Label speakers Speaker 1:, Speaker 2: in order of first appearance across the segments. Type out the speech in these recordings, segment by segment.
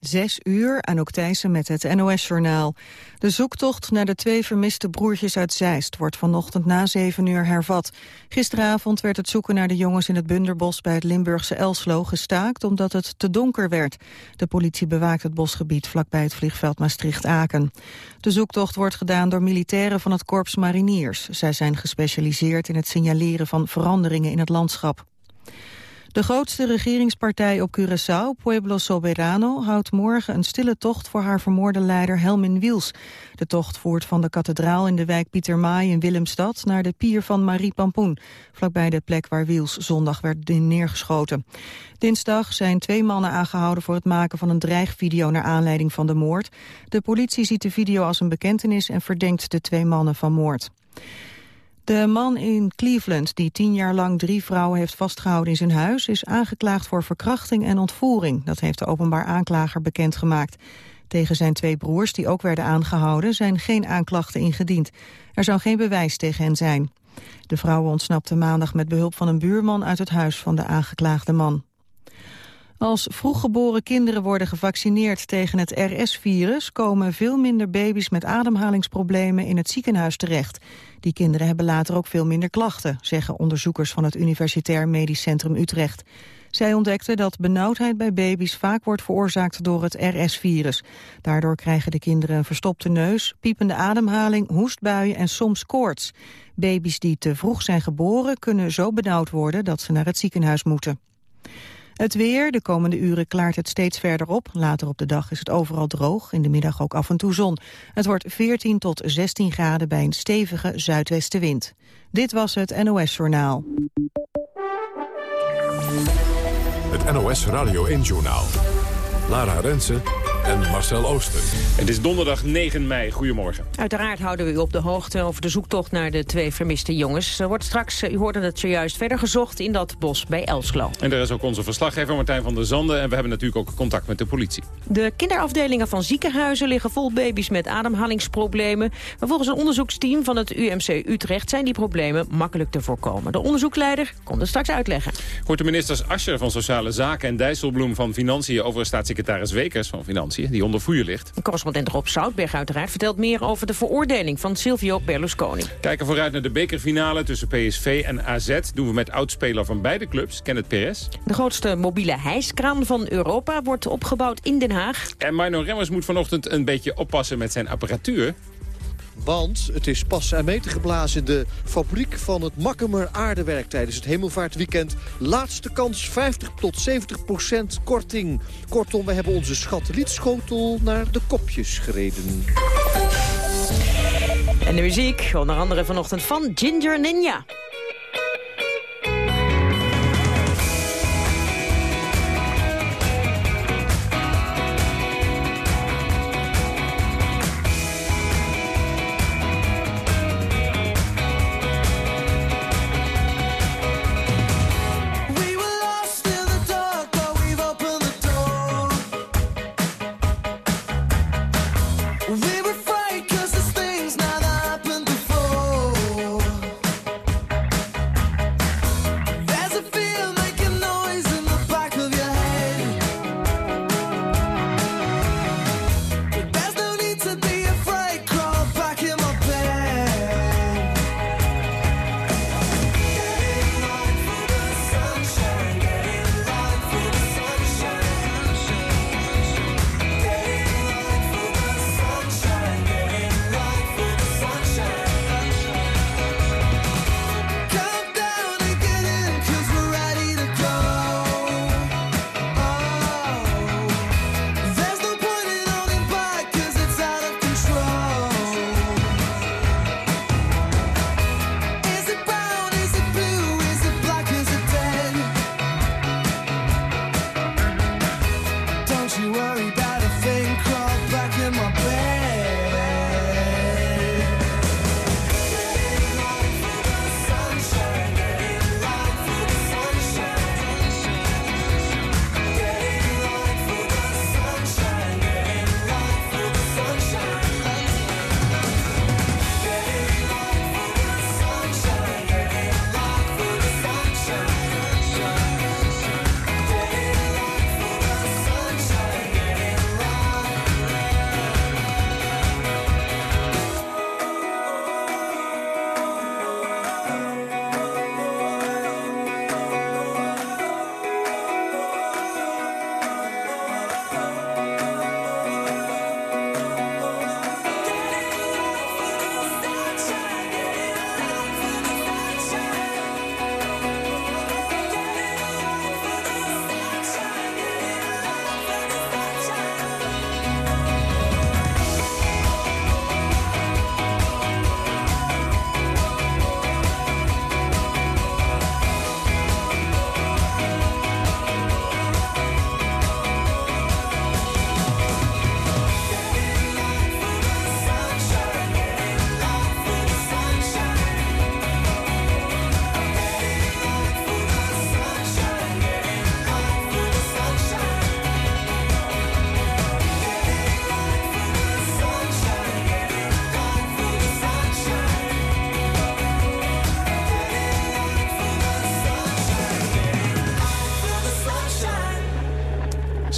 Speaker 1: Zes uur, Anouk Thijssen met het NOS-journaal. De zoektocht naar de twee vermiste broertjes uit Zeist... wordt vanochtend na zeven uur hervat. Gisteravond werd het zoeken naar de jongens in het Bunderbos... bij het Limburgse Elslo gestaakt omdat het te donker werd. De politie bewaakt het bosgebied vlakbij het vliegveld Maastricht-Aken. De zoektocht wordt gedaan door militairen van het Korps Mariniers. Zij zijn gespecialiseerd in het signaleren van veranderingen in het landschap. De grootste regeringspartij op Curaçao, Pueblo Soberano, houdt morgen een stille tocht voor haar vermoorde leider Helmin Wiels. De tocht voert van de kathedraal in de wijk Pietermaai in Willemstad naar de pier van Marie Pampoen, vlakbij de plek waar Wiels zondag werd neergeschoten. Dinsdag zijn twee mannen aangehouden voor het maken van een dreigvideo naar aanleiding van de moord. De politie ziet de video als een bekentenis en verdenkt de twee mannen van moord. De man in Cleveland, die tien jaar lang drie vrouwen heeft vastgehouden in zijn huis, is aangeklaagd voor verkrachting en ontvoering. Dat heeft de openbaar aanklager bekendgemaakt. Tegen zijn twee broers, die ook werden aangehouden, zijn geen aanklachten ingediend. Er zou geen bewijs tegen hen zijn. De vrouwen ontsnapten maandag met behulp van een buurman uit het huis van de aangeklaagde man. Als vroeggeboren kinderen worden gevaccineerd tegen het RS-virus... komen veel minder baby's met ademhalingsproblemen in het ziekenhuis terecht. Die kinderen hebben later ook veel minder klachten... zeggen onderzoekers van het Universitair Medisch Centrum Utrecht. Zij ontdekten dat benauwdheid bij baby's vaak wordt veroorzaakt door het RS-virus. Daardoor krijgen de kinderen een verstopte neus, piepende ademhaling, hoestbuien en soms koorts. Baby's die te vroeg zijn geboren kunnen zo benauwd worden dat ze naar het ziekenhuis moeten. Het weer, de komende uren klaart het steeds verder op. Later op de dag is het overal droog, in de middag ook af en toe zon. Het wordt 14 tot 16 graden bij een stevige zuidwestenwind. Dit was het NOS Journaal.
Speaker 2: Het NOS Radio 1 Journaal. Lara Rensen en Marcel Ooster.
Speaker 3: Het is donderdag 9 mei. Goedemorgen.
Speaker 4: Uiteraard houden we u op de hoogte over de zoektocht naar de twee vermiste jongens. Er wordt straks, u hoorde het zojuist, verder gezocht in dat bos bij Elsklo.
Speaker 3: En daar is ook onze verslaggever Martijn van der Zanden. En we hebben natuurlijk ook contact met de politie.
Speaker 4: De kinderafdelingen van ziekenhuizen liggen vol baby's met ademhalingsproblemen. Maar volgens een onderzoeksteam van het UMC Utrecht zijn die problemen makkelijk te voorkomen. De onderzoekleider komt het straks uitleggen.
Speaker 3: Hoort de ministers Ascher van Sociale Zaken en Dijsselbloem van Financiën over staatssecretaris Wekers van Financiën die onder vuur ligt.
Speaker 4: Correspondent Rob Zoutberg uiteraard vertelt meer over de veroordeling van Silvio Berlusconi.
Speaker 3: Kijken vooruit naar de bekerfinale tussen PSV en AZ. Doen we met oudspeler van beide clubs, Kenneth Perez.
Speaker 4: De grootste mobiele hijskraan van Europa wordt opgebouwd in Den Haag.
Speaker 3: En Mino Remmers moet vanochtend een beetje oppassen met zijn apparatuur.
Speaker 5: Want het is pas en meter geblazen de fabriek van het Makkemer aardewerk tijdens het hemelvaartweekend. Laatste kans 50 tot 70 procent korting. Kortom, we hebben onze schattelietschotel naar de kopjes gereden.
Speaker 4: En de muziek, onder andere vanochtend van Ginger Ninja.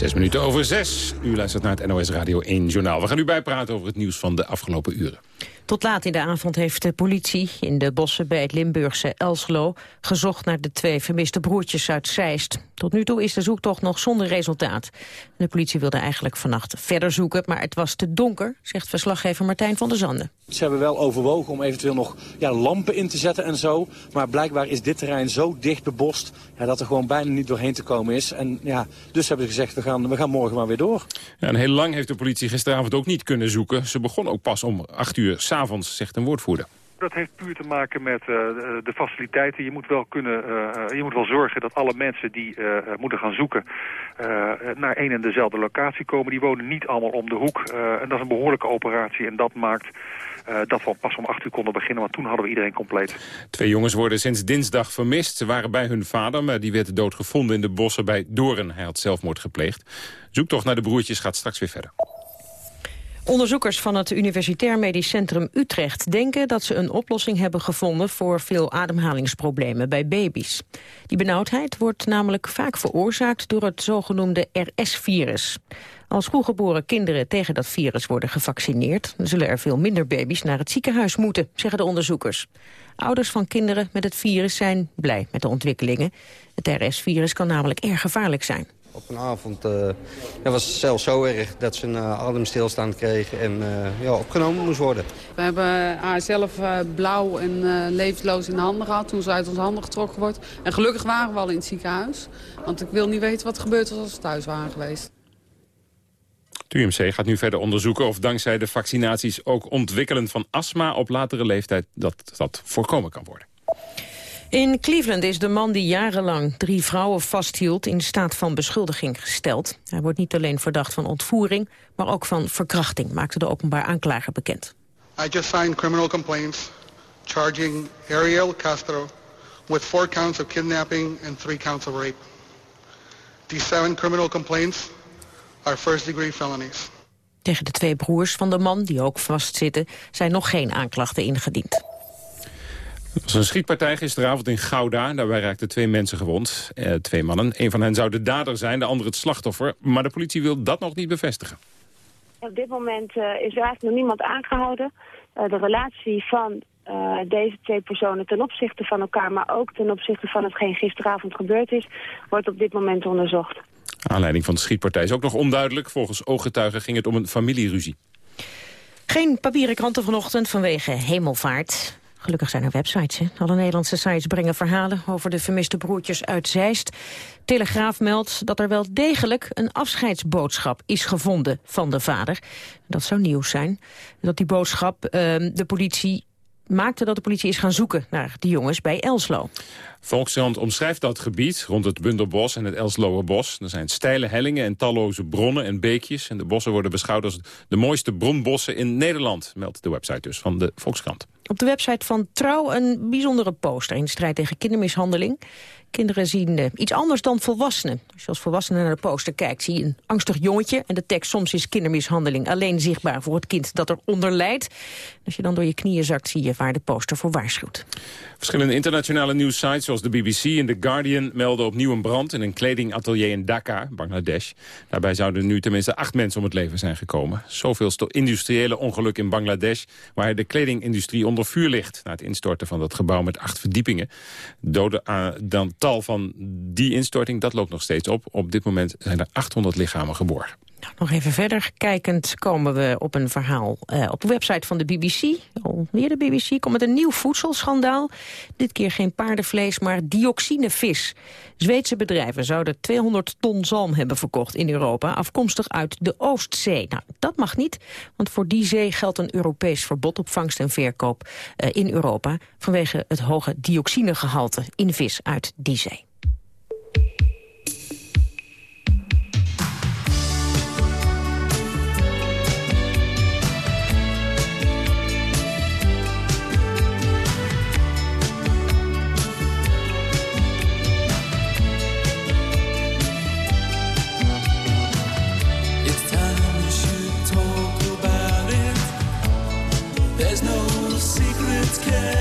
Speaker 3: Zes minuten over zes. U luistert naar het NOS Radio 1 Journaal. We gaan u bijpraten over het nieuws van de afgelopen uren.
Speaker 4: Tot laat in de avond heeft de politie in de bossen bij het Limburgse Elslo gezocht naar de twee vermiste broertjes uit Zeist. Tot nu toe is de zoektocht nog zonder resultaat. De politie wilde eigenlijk vannacht verder zoeken, maar het was te donker, zegt verslaggever Martijn van der Zanden.
Speaker 6: Ze hebben wel overwogen om eventueel nog ja, lampen in te zetten en zo. Maar blijkbaar is dit terrein zo dicht bebost ja, dat er gewoon bijna niet doorheen te komen is. En ja, dus hebben ze gezegd, we gaan, we gaan morgen maar weer door.
Speaker 3: Ja, en heel lang heeft de politie gisteravond ook niet kunnen zoeken. Ze begon ook pas om acht uur s'avonds, zegt een woordvoerder.
Speaker 7: Dat heeft puur te maken met uh, de faciliteiten. Je moet wel kunnen, uh, je moet wel zorgen dat alle mensen die uh, moeten gaan zoeken naar één en dezelfde locatie komen. Die wonen niet allemaal om de hoek. en dat is een behoorlijke operatie en dat maakt dat we pas om acht uur konden beginnen, want toen hadden we iedereen compleet.
Speaker 3: Twee jongens worden sinds dinsdag vermist. Ze waren bij hun vader, maar die werd dood gevonden in de bossen bij Doren. Hij had zelfmoord gepleegd. Zoektocht naar de broertjes gaat straks weer verder.
Speaker 4: Onderzoekers van het Universitair Medisch Centrum Utrecht denken dat ze een oplossing hebben gevonden voor veel ademhalingsproblemen bij baby's. Die benauwdheid wordt namelijk vaak veroorzaakt door het zogenoemde RS-virus. Als vroeggeboren kinderen tegen dat virus worden gevaccineerd... zullen er veel minder baby's naar het ziekenhuis moeten, zeggen de onderzoekers. Ouders van kinderen met het virus zijn blij met de ontwikkelingen. Het RS-virus kan namelijk erg gevaarlijk zijn.
Speaker 8: Op een avond uh, was het zelfs zo erg dat ze een uh, ademstilstand kreeg en uh, ja, opgenomen moest worden.
Speaker 9: We hebben haar zelf blauw en levensloos in de handen gehad toen ze uit onze handen getrokken wordt. En gelukkig waren we al in het ziekenhuis. Want ik wil niet weten wat er gebeurd was als we thuis waren geweest.
Speaker 3: Het UMC gaat nu verder onderzoeken of dankzij de vaccinaties ook ontwikkelen van astma op latere leeftijd dat dat voorkomen kan worden.
Speaker 4: In Cleveland is de man die jarenlang drie vrouwen vasthield in staat van beschuldiging gesteld. Hij wordt niet alleen verdacht van ontvoering, maar ook van verkrachting, maakte de openbaar aanklager bekend.
Speaker 10: I just signed criminal complaints charging Ariel Castro with four counts of kidnapping and three counts of rape. These seven criminal complaints are first degree felonies.
Speaker 4: Tegen de twee broers van de man, die ook vastzitten, zijn nog geen aanklachten ingediend.
Speaker 3: Er was een schietpartij gisteravond in Gouda. Daarbij raakten twee mensen gewond. Eh, twee mannen. Een van hen zou de dader zijn, de andere het slachtoffer. Maar de politie wil dat nog niet bevestigen.
Speaker 11: Op dit moment uh, is er eigenlijk nog niemand aangehouden. Uh, de relatie van uh, deze twee personen ten opzichte van elkaar... maar ook ten opzichte van hetgeen gisteravond gebeurd is... wordt op dit moment onderzocht.
Speaker 3: Aanleiding van de schietpartij is ook nog onduidelijk. Volgens ooggetuigen ging het om een familieruzie.
Speaker 4: Geen papieren kranten vanochtend vanwege hemelvaart. Gelukkig zijn er websites. Hè? Alle Nederlandse sites brengen verhalen over de vermiste broertjes uit Zeist. Telegraaf meldt dat er wel degelijk een afscheidsboodschap is gevonden van de vader. Dat zou nieuws zijn. Dat die boodschap uh, de politie maakte dat de politie is gaan zoeken naar die jongens bij Elslo.
Speaker 3: Volkskrant omschrijft dat gebied rond het Bundelbos en het Elsloerbos. Er zijn steile hellingen en talloze bronnen en beekjes. En de bossen worden beschouwd als de mooiste bronbossen in Nederland, meldt de website dus van de Volkskrant.
Speaker 4: Op de website van Trouw een bijzondere poster in de strijd tegen kindermishandeling. Kinderen zien uh, iets anders dan volwassenen. Als je als volwassene naar de poster kijkt, zie je een angstig jongetje... en de tekst soms is kindermishandeling alleen zichtbaar voor het kind dat eronder lijdt. Als je dan door je knieën zakt, zie je waar de poster voor waarschuwt.
Speaker 3: Verschillende internationale nieuwssites zoals de BBC en The Guardian... melden opnieuw een brand in een kledingatelier in Dhaka, Bangladesh. Daarbij zouden nu tenminste acht mensen om het leven zijn gekomen. Zoveelste industriële ongeluk in Bangladesh... waar de kledingindustrie onder vuur ligt... na het instorten van dat gebouw met acht verdiepingen. Doden aan, dan tal van die instorting, dat loopt nog steeds op. Op dit moment zijn er 800 lichamen geborgen.
Speaker 4: Nog even verder kijkend komen we op een verhaal uh, op de website van de BBC. Alweer de BBC komt met een nieuw voedselschandaal. Dit keer geen paardenvlees, maar dioxinevis. Zweedse bedrijven zouden 200 ton zalm hebben verkocht in Europa... afkomstig uit de Oostzee. Nou, dat mag niet, want voor die zee geldt een Europees verbod... op vangst en verkoop uh, in Europa... vanwege het hoge dioxinegehalte in vis uit die zee.
Speaker 12: yeah.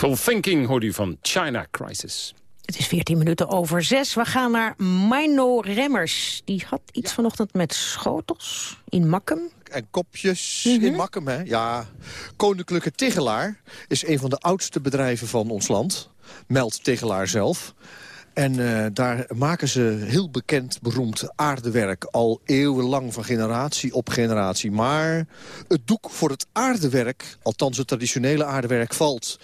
Speaker 12: Wishful Thinking
Speaker 3: hoort u van China Crisis.
Speaker 4: Het is 14 minuten over 6. We gaan naar Mino Remmers. Die had iets vanochtend met schotels in Makkum.
Speaker 5: en kopjes in Makkum. Hè? Ja, Koninklijke Tegelaar is een van de oudste bedrijven van ons land. Meldt Tegelaar zelf. En eh, daar maken ze heel bekend, beroemd aardewerk. Al eeuwenlang van generatie op generatie. Maar het doek voor het aardewerk, althans het traditionele aardewerk, valt.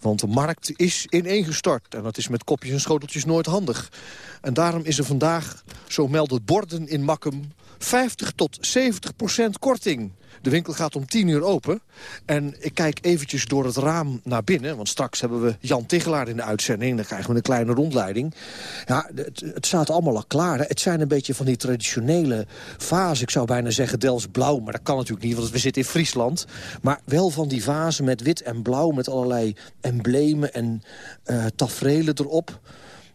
Speaker 5: Want de markt is ineengestort. En dat is met kopjes en schoteltjes nooit handig. En daarom is er vandaag, zo melden borden in Makkum... 50 tot 70 procent korting. De winkel gaat om 10 uur open. En ik kijk eventjes door het raam naar binnen. Want straks hebben we Jan Tigelaar in de uitzending. Dan krijgen we een kleine rondleiding. Ja, het, staat allemaal al klaar. Het zijn een beetje van die traditionele vazen. Ik zou bijna zeggen Dels blauw. Maar dat kan natuurlijk niet, want we zitten in Friesland. Maar wel van die vazen met wit en blauw. Met allerlei emblemen en uh, tafereelen erop.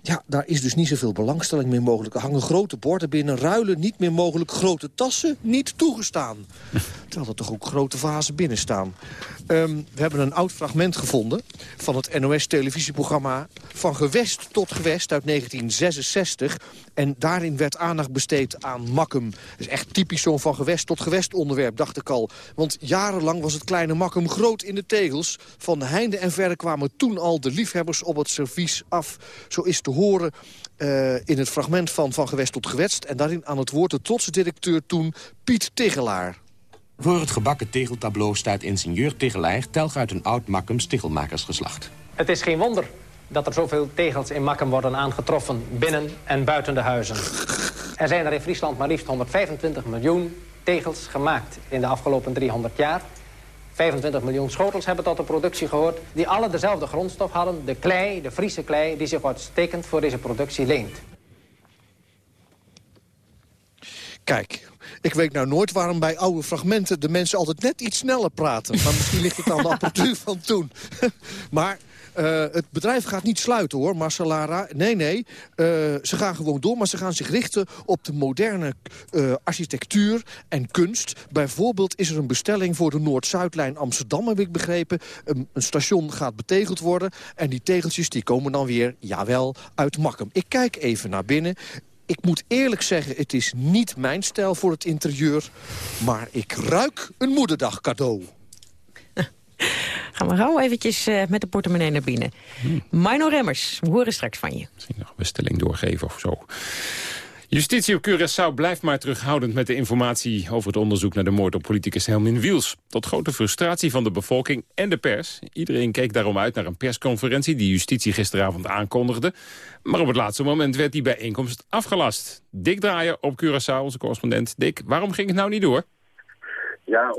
Speaker 5: Ja, daar is dus niet zoveel belangstelling meer mogelijk. Er hangen grote borden binnen, ruilen niet meer mogelijk. Grote tassen niet toegestaan. Terwijl er toch ook grote vazen binnen staan. Um, we hebben een oud fragment gevonden van het NOS-televisieprogramma... Van Gewest tot Gewest uit 1966. En daarin werd aandacht besteed aan Makkum. Dat is echt typisch zo'n Van Gewest tot Gewest onderwerp, dacht ik al. Want jarenlang was het kleine Makkum groot in de tegels. Van heinde en verre kwamen toen al de liefhebbers op het servies af. Zo is te horen uh, in het fragment van Van Gewest tot Gewest. En daarin aan het woord de trotse directeur toen Piet Tegelaar.
Speaker 13: Voor het gebakken tegeltableau staat ingenieur Tegelaar... telg uit een oud Makkums tegelmakersgeslacht.
Speaker 14: Het is geen wonder dat er zoveel tegels in Makkum worden aangetroffen... binnen en buiten de huizen. Er zijn er in Friesland maar liefst 125 miljoen tegels gemaakt in de afgelopen 300 jaar. 25 miljoen schotels hebben tot de productie gehoord... die alle dezelfde grondstof hadden, de klei, de Friese klei... die zich uitstekend voor deze productie leent.
Speaker 5: Kijk, Ik weet nou nooit waarom bij oude fragmenten de mensen altijd net iets sneller praten. Maar misschien ligt het aan de apparatuur van toen. maar uh, het bedrijf gaat niet sluiten hoor, Marcelara. Nee, nee. Uh, ze gaan gewoon door, maar ze gaan zich richten op de moderne uh, architectuur en kunst. Bijvoorbeeld is er een bestelling voor de Noord-Zuidlijn Amsterdam, heb ik begrepen. Een, een, station gaat betegeld worden. En die tegeltjes die komen dan weer, jawel, uit Makkum. Ik kijk even naar binnen. Ik moet eerlijk zeggen, het is niet mijn stijl voor het interieur. Maar ik ruik een moederdag cadeau.
Speaker 4: Gaan we gauw eventjes uh, met de portemonnee naar binnen. Hmm. Mino Remmers, we horen straks van je.
Speaker 3: Misschien nog een bestelling doorgeven of zo. Justitie op Curaçao blijft maar terughoudend met de informatie over het onderzoek naar de moord op politicus Helmin Wiels. Tot grote frustratie van de bevolking en de pers. Iedereen keek daarom uit naar een persconferentie die justitie gisteravond aankondigde. Maar op het laatste moment werd die bijeenkomst afgelast. Dick Draaier op Curaçao, onze correspondent. Dick, waarom ging het nou niet door?
Speaker 15: Ja,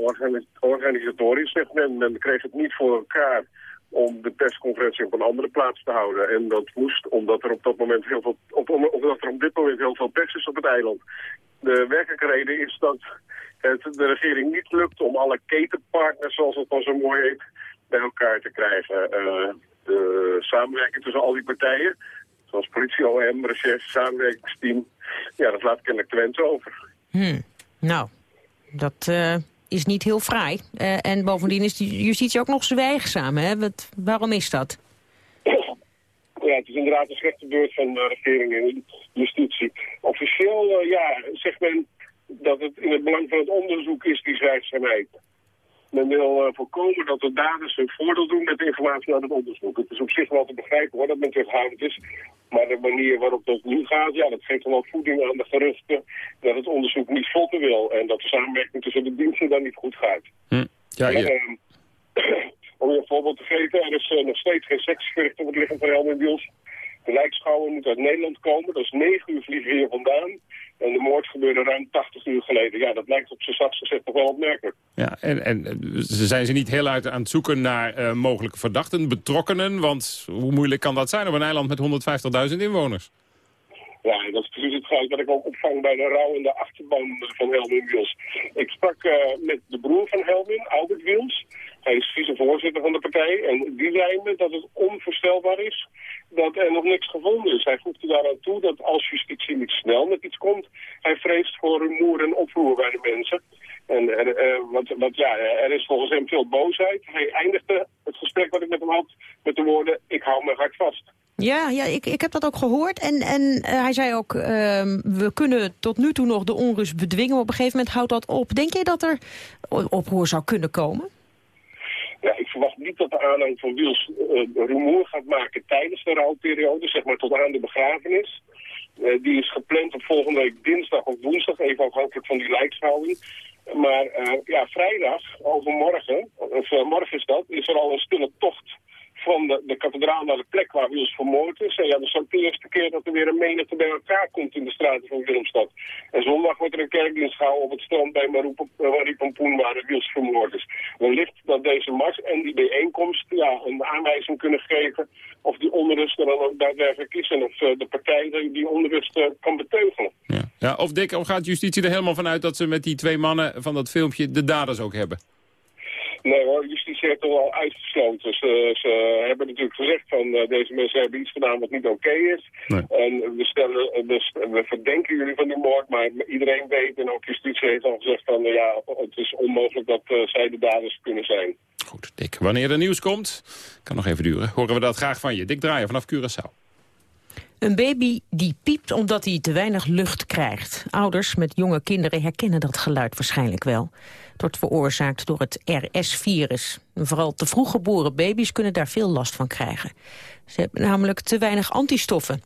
Speaker 15: organisatorisch zegt men. Men kreeg het niet voor elkaar om de persconferentie op een andere plaats te houden. En dat moest omdat er op dat moment heel veel, op, omdat er op dit moment heel veel pers is op het eiland. De werkelijke reden is dat het de regering niet lukt om alle ketenpartners, zoals het dan zo mooi heet, bij elkaar te krijgen. Uh, de samenwerking tussen al die partijen, zoals politie, OM, recherche, samenwerkingsteam, ja, dat laat kennelijk Twente over.
Speaker 4: Hmm. Nou, dat uh, is niet heel fraai. Uh, en bovendien is de justitie ook nog zwijgzaam. Hè? Wat, waarom is dat?
Speaker 15: Ja, het is inderdaad een slechte beurt van de regering en justitie. Officieel uh, ja, zegt men dat het in het belang van het onderzoek is die zwijgzaamheid. Men wil uh, voorkomen dat de daders hun voordeel doen met informatie uit het onderzoek. Het is op zich wel te begrijpen hoor, dat men terughoudend is. Maar de manier waarop dat nu gaat, ja, dat geeft dan wel voeding aan de geruchten dat het onderzoek niet vlotten wil. En dat de samenwerking tussen de diensten dan niet goed gaat.
Speaker 3: Hm. Ja, ja.
Speaker 15: En, uh, om je een voorbeeld te geven, er is uh, nog steeds geen seks verricht op het lichaam van Helmut Wiels. De lijkschouwer moet uit Nederland komen, dat is negen uur vliegen hier vandaan. En de moord gebeurde ruim 80 uur geleden. Ja, dat lijkt op zijn zachtst gezegd nog wel opmerkelijk.
Speaker 3: Ja, en, en ze zijn ze niet heel uit aan het zoeken naar uh, mogelijke verdachten, betrokkenen? Want hoe moeilijk kan dat zijn op een eiland met 150.000 inwoners?
Speaker 15: Ja, dat is precies het feit dat ik ook opvang bij de rouw en de achterban van Helmin Wils. Ik sprak uh, met de broer van Helmin, Albert Wils. Hij is vicevoorzitter van de partij. En die zei me dat het onvoorstelbaar is dat er nog niks gevonden is. Hij voegde daaraan toe dat als justitie niet snel met iets komt... hij vreest voor rumoer en oproer bij de mensen. En er, uh, want, want ja, er is volgens hem veel boosheid. Hij eindigde het gesprek wat ik met hem had met de woorden... ik hou mijn hart vast.
Speaker 4: Ja, ja ik, ik heb dat ook gehoord. En, en uh, hij zei ook, uh, we kunnen tot nu toe nog de onrust bedwingen. Op een gegeven moment houdt dat op. Denk je dat er oproer zou kunnen komen?
Speaker 15: Ja, ik verwacht niet dat de aanhang van Wiels uh, rumoer gaat maken tijdens de rouwperiode, zeg maar tot aan de begrafenis. Uh, die is gepland op volgende week dinsdag of woensdag, even afhankelijk van die lijkschouwing. Maar uh, ja, vrijdag, overmorgen, of morgen is dat, is er al een stille tocht van de, de kathedraal naar de plek waar Wiels vermoord is. En ja, dat is ook de eerste keer dat er weer een menigte bij elkaar komt in de straten van Willemstad. En zondag wordt er een kerkdienst gehouden op het strand bij Maripampoen waar Wiels vermoord is. Wellicht dat deze mars en die bijeenkomst ja, een aanwijzing kunnen geven of die onrust er dan ook daadwerkelijk is. En of uh, de partij die onrust uh, kan beteugelen.
Speaker 3: Ja. ja, of Dick, of gaat justitie er helemaal vanuit dat ze met die twee mannen van dat filmpje de daders ook hebben?
Speaker 15: Nee hoor, justitie heeft er al uitgesloten. Ze, ze hebben natuurlijk gezegd van uh, deze mensen hebben iets gedaan wat niet oké is. Nee. En we, stellen, dus, we verdenken jullie van die moord, maar iedereen weet en ook justitie heeft al gezegd van uh, ja, het is onmogelijk dat uh, zij de daders kunnen zijn.
Speaker 3: Goed, Dick. Wanneer er nieuws komt, kan nog even duren, horen we dat graag van je. Dick Draaien vanaf Curaçao.
Speaker 4: Een baby die piept omdat hij te weinig lucht krijgt. Ouders met jonge kinderen herkennen dat geluid waarschijnlijk wel. Het wordt veroorzaakt door het RS-virus. Vooral te vroeg geboren baby's kunnen daar veel last van krijgen. Ze hebben namelijk te weinig antistoffen.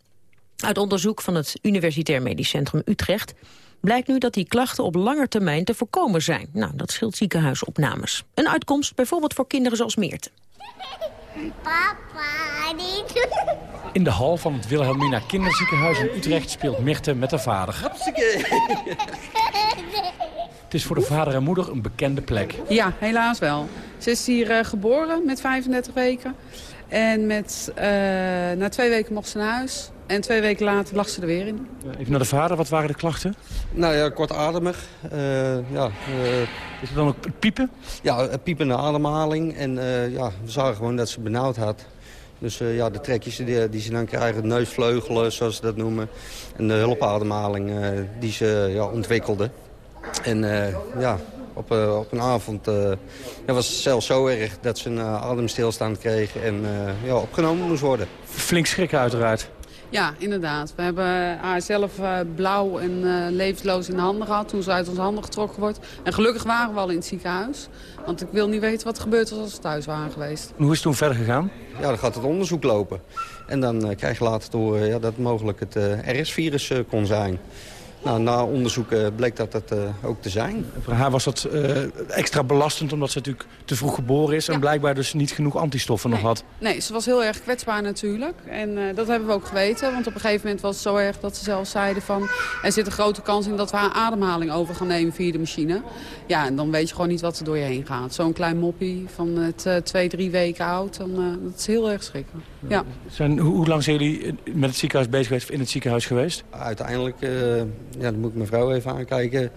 Speaker 4: Uit onderzoek van het Universitair Medisch Centrum Utrecht blijkt nu dat die klachten op lange termijn te voorkomen zijn. Nou, dat scheelt ziekenhuisopnames. Een uitkomst bijvoorbeeld voor kinderen zoals Meerte.
Speaker 16: Papa, niet. In de hal van het Wilhelmina Kinderziekenhuis in Utrecht speelt Mirte met haar vader. Het is voor de vader en moeder een bekende plek.
Speaker 9: Ja, helaas wel. Ze is hier uh, geboren met 35 weken. En met, uh, na twee weken mocht ze naar huis. En twee weken later lag ze er weer in.
Speaker 16: Even naar de vader, wat waren de klachten?
Speaker 8: Nou ja, kortademig. Uh, ja, uh,
Speaker 16: Is het dan ook piepen?
Speaker 8: Ja, piepende ademhaling. En uh, ja, we zagen gewoon dat ze benauwd had. Dus ja, de trekjes die, die, ze dan krijgen, neusvleugelen zoals ze dat noemen. En de hulpademhaling die ze ja, ontwikkelde. En ja, op, uh, op een avond uh, was het zelfs zo erg dat ze een uh, ademstilstand kreeg en ja, opgenomen moest worden.
Speaker 16: Flink schrikken uiteraard.
Speaker 9: Ja, inderdaad. We hebben haar zelf blauw en levensloos in de handen gehad toen ze uit onze handen getrokken wordt. En gelukkig waren we al in het ziekenhuis. Want ik wil niet weten wat er gebeurd was als we thuis waren geweest.
Speaker 16: hoe is het toen verder gegaan?
Speaker 8: Ja, dan gaat het onderzoek lopen. En dan krijg je later te horen ja, dat het mogelijk het RS-virus kon zijn. Nou, na onderzoek bleek dat dat uh, ook te zijn.
Speaker 16: Voor haar was dat uh, extra belastend omdat ze natuurlijk te vroeg geboren is... Ja. en blijkbaar dus niet genoeg antistoffen
Speaker 9: nee.
Speaker 16: nog had.
Speaker 9: Nee, ze was heel erg kwetsbaar natuurlijk. En uh, dat hebben we ook geweten. Want op een gegeven moment was het zo erg dat ze zelf zeiden van... er zit een grote kans in dat we haar ademhaling over gaan nemen via de machine. Ja, en dan weet je gewoon niet wat er door je heen gaat. Zo'n klein moppie van het twee, drie weken oud, dan, dat is heel erg schrikken. Ja.
Speaker 16: Zijn, hoe, hoe lang zijn jullie met het ziekenhuis bezig geweest, in het ziekenhuis geweest?
Speaker 8: Uiteindelijk ja, dan moet ik mijn vrouw even aankijken.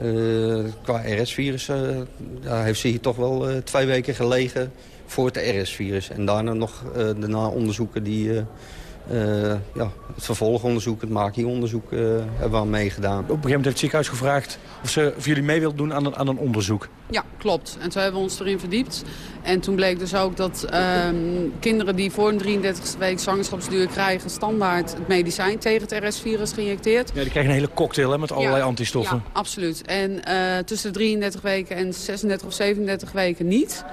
Speaker 8: Uh, qua RS-virus uh, heeft ze hier toch wel uh, twee weken gelegen voor het RS-virus. En daarna nog de na-onderzoeken die... ja, het vervolgonderzoek, het MAKI-onderzoek hebben we aan meegedaan. Op
Speaker 16: een gegeven moment heeft het ziekenhuis gevraagd of, ze, of jullie mee wilden doen aan een, aan een onderzoek.
Speaker 9: Ja, klopt. En toen hebben we ons erin verdiept. En toen bleek dus ook dat um, kinderen die voor een 33e week zwangerschapsduur krijgen... standaard het medicijn tegen het RS-virus geïnjecteerd.
Speaker 16: Ja, die krijgen een hele cocktail hè, met allerlei
Speaker 9: ja,
Speaker 16: antistoffen.
Speaker 9: Ja, absoluut. En uh, tussen de 33 weken en 36 of 37 weken niet.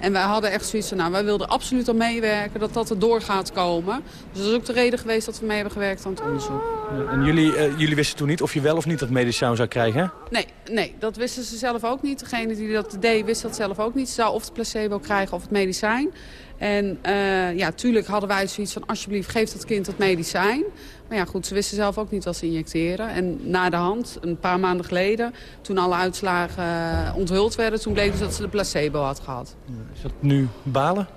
Speaker 9: En wij hadden echt zoiets van, nou, wij wilden absoluut aan meewerken dat dat er door gaat komen. Dus dat is ook de reden geweest dat we mee hebben gewerkt aan het onderzoek.
Speaker 16: En jullie, uh, jullie wisten toen niet of je wel of niet dat medicijn zou krijgen, hè?
Speaker 9: Nee, nee, dat wisten ze zelf ook niet. Degene die dat deed, wist dat zelf ook niet. Ze zou of het placebo krijgen of het medicijn. En uh, ja, tuurlijk hadden wij zoiets van, alsjeblieft, geef dat kind dat medicijn. Maar ja, goed, ze wisten zelf ook niet wat ze injecteren. En na de hand, een paar maanden geleden, toen alle uitslagen onthuld werden... toen bleek dus dat ze de placebo had gehad.
Speaker 16: Is dat nu balen?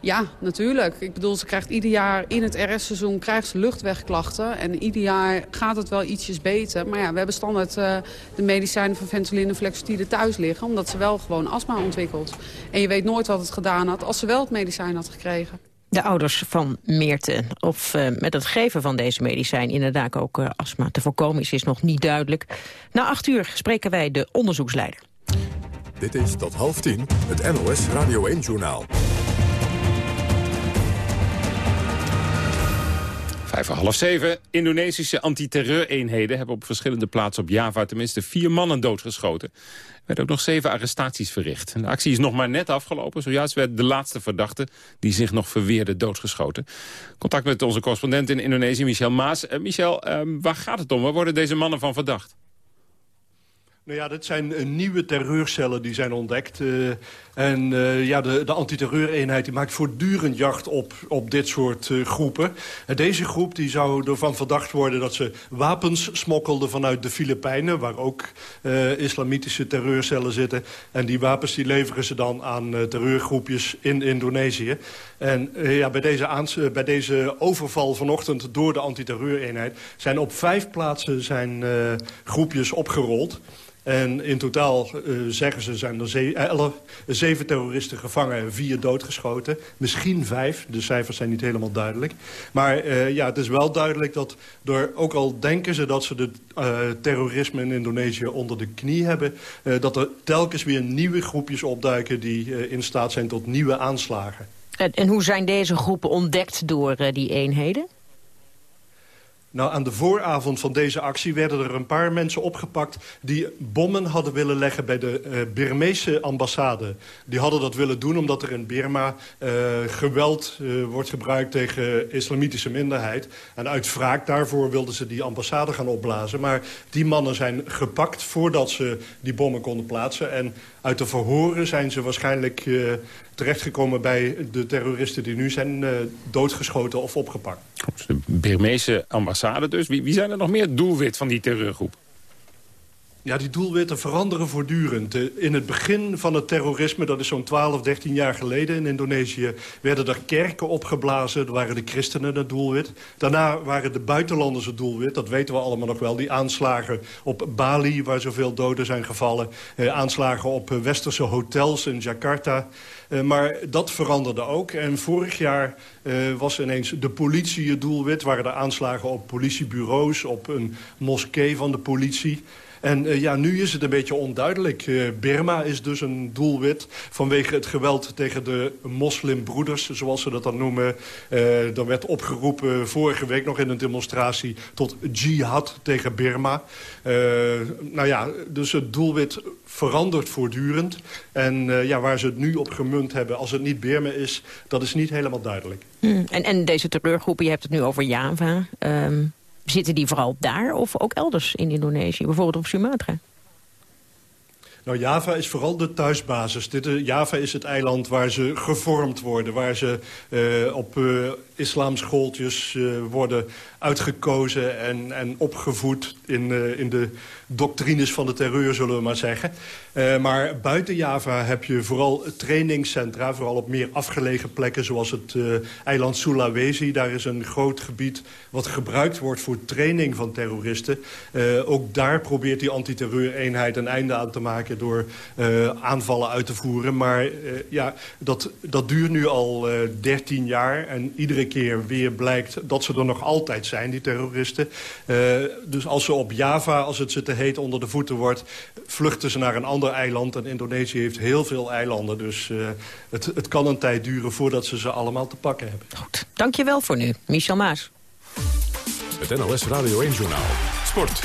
Speaker 9: Ja, natuurlijk. Ik bedoel, ze krijgt ieder jaar in het RS-seizoen krijgt ze luchtwegklachten. En ieder jaar gaat het wel ietsjes beter. Maar ja, we hebben standaard uh, de medicijnen van Ventolin en Flexotide thuis liggen. Omdat ze wel gewoon astma ontwikkelt. En je weet nooit wat het gedaan had als ze wel het medicijn had gekregen.
Speaker 4: De ouders van Meerte. Of uh, met het geven van deze medicijn inderdaad ook uh, astma te voorkomen is, is nog niet duidelijk. Na acht uur spreken wij de onderzoeksleider.
Speaker 2: Dit is tot half tien het NOS Radio 1-journaal.
Speaker 3: Vijf voor half zeven. Indonesische antiterreureenheden hebben op verschillende plaatsen op Java tenminste vier mannen doodgeschoten. Er werden ook nog zeven arrestaties verricht. De actie is nog maar net afgelopen. Zojuist werd de laatste verdachte die zich nog verweerde doodgeschoten. Contact met onze correspondent in Indonesië, Michel Maas. Uh, Michel, uh, waar gaat het om? Waar worden deze mannen van verdacht?
Speaker 17: Nou ja, dit zijn uh, nieuwe terreurcellen die zijn ontdekt. Uh, en uh, ja, de, de antiterreureenheid die maakt voortdurend jacht op, op dit soort groepen. En deze groep die zou ervan verdacht worden dat ze wapens smokkelden vanuit de Filipijnen... waar ook islamitische terreurcellen zitten. En die wapens die leveren ze dan aan terreurgroepjes in Indonesië. En ja, bij, deze bij deze overval vanochtend door de antiterreureenheid... zijn op vijf plaatsen zijn groepjes opgerold... En in totaal zeggen ze zijn er ze elf, zeven terroristen gevangen en vier doodgeschoten. Misschien vijf, de cijfers zijn niet helemaal duidelijk. Maar ja, het is wel duidelijk dat door, ook al denken ze dat ze de terrorisme in Indonesië onder de knie hebben... dat er telkens weer nieuwe groepjes opduiken die in staat zijn tot nieuwe aanslagen.
Speaker 4: En, hoe zijn deze groepen ontdekt door die eenheden?
Speaker 17: Nou, aan de vooravond van deze actie werden er een paar mensen opgepakt... die bommen hadden willen leggen bij de uh, Birmeese ambassade. Die hadden dat willen doen omdat er in Birma uh, geweld uh, wordt gebruikt... tegen islamitische minderheid. En uit wraak daarvoor wilden ze die ambassade gaan opblazen. Maar die mannen zijn gepakt voordat ze die bommen konden plaatsen. En uit de verhoren zijn ze waarschijnlijk terechtgekomen bij de terroristen die nu zijn doodgeschoten of opgepakt.
Speaker 3: De Birmeese ambassade dus. Wie, wie zijn er nog meer doelwit van die terreurgroep?
Speaker 17: Ja, die doelwitten veranderen voortdurend. Eh, In het begin van het terrorisme, dat is zo'n 12, 13 jaar geleden in Indonesië... werden er kerken opgeblazen, er waren de christenen het doelwit. Daarna waren de buitenlanders het doelwit, dat weten we allemaal nog wel. Die aanslagen op Bali, waar zoveel doden zijn gevallen. Eh, aanslagen op eh, westerse hotels in Jakarta. Eh, maar dat veranderde ook. En vorig jaar was ineens de politie het doelwit. Waren er aanslagen op politiebureaus, op een moskee van de politie... En uh, ja, nu is het een beetje onduidelijk. Uh, Burma is dus een doelwit vanwege het geweld tegen de moslimbroeders, zoals ze dat dan noemen. Uh, er werd opgeroepen vorige week nog in een demonstratie tot jihad tegen Burma. nou ja, dus het doelwit verandert voortdurend. En ja, waar ze het nu op gemunt hebben, als het niet Burma is, dat is niet helemaal duidelijk.
Speaker 4: Hmm. En, en deze terreurgroepen, je hebt het nu over Java... Um... Zitten die vooral daar of ook elders in Indonesië? Bijvoorbeeld op Sumatra?
Speaker 17: Nou, Java is vooral de thuisbasis. Dit, Java is het eiland waar ze gevormd worden. Waar ze uh, op uh, islamschooltjes uh, worden uitgekozen en, en opgevoed... In, in de doctrines van de terreur, zullen we maar zeggen. maar buiten Java heb je vooral trainingscentra... vooral op meer afgelegen plekken, zoals het eiland Sulawesi. Daar is een groot gebied wat gebruikt wordt voor training van terroristen. ook daar probeert die antiterreureenheid een einde aan te maken door aanvallen uit te voeren. Maar ja, dat, dat duurt nu al uh, 13 jaar. En iedere keer weer blijkt dat ze er nog altijd zijn, die terroristen. dus als ze op Java, als het ze te heet onder de voeten wordt... vluchten ze naar een ander eiland. En Indonesië heeft heel veel eilanden. Dus het, het kan een tijd duren voordat ze ze allemaal te pakken hebben.
Speaker 4: Goed, dankjewel voor nu. Michel Maas.
Speaker 2: Het NOS Radio 1 Journaal. Sport.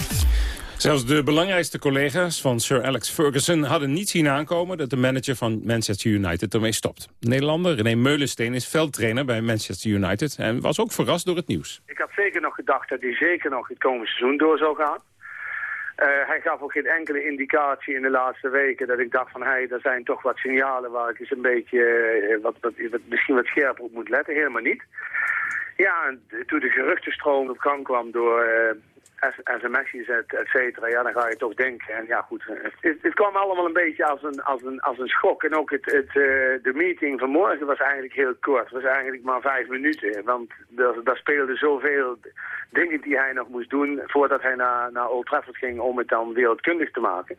Speaker 3: Zelfs de belangrijkste collega's van Sir Alex Ferguson hadden niet zien aankomen dat de manager van Manchester United ermee stopt. Nederlander René Meulensteen is veldtrainer bij Manchester United en was ook verrast door het nieuws.
Speaker 18: Ik had zeker nog gedacht dat hij zeker nog het komende seizoen door zou gaan. Uh, hij gaf ook geen enkele indicatie in de laatste weken dat ik dacht van hey, er zijn toch wat signalen waar ik eens een beetje uh, wat, misschien wat scherper op moet letten. Helemaal niet. Ja, en toen de geruchtenstroom op gang kwam door... Uh, sms'jes, et, et cetera, ja, dan ga je toch denken. En ja, goed, het, het kwam allemaal een beetje als een, als een, als een schok. En ook het, het, uh, de meeting vanmorgen was eigenlijk heel kort. Het was eigenlijk maar vijf minuten. Want daar speelden zoveel dingen die hij nog moest doen... voordat hij naar, naar Old Trafford ging om het dan wereldkundig te maken.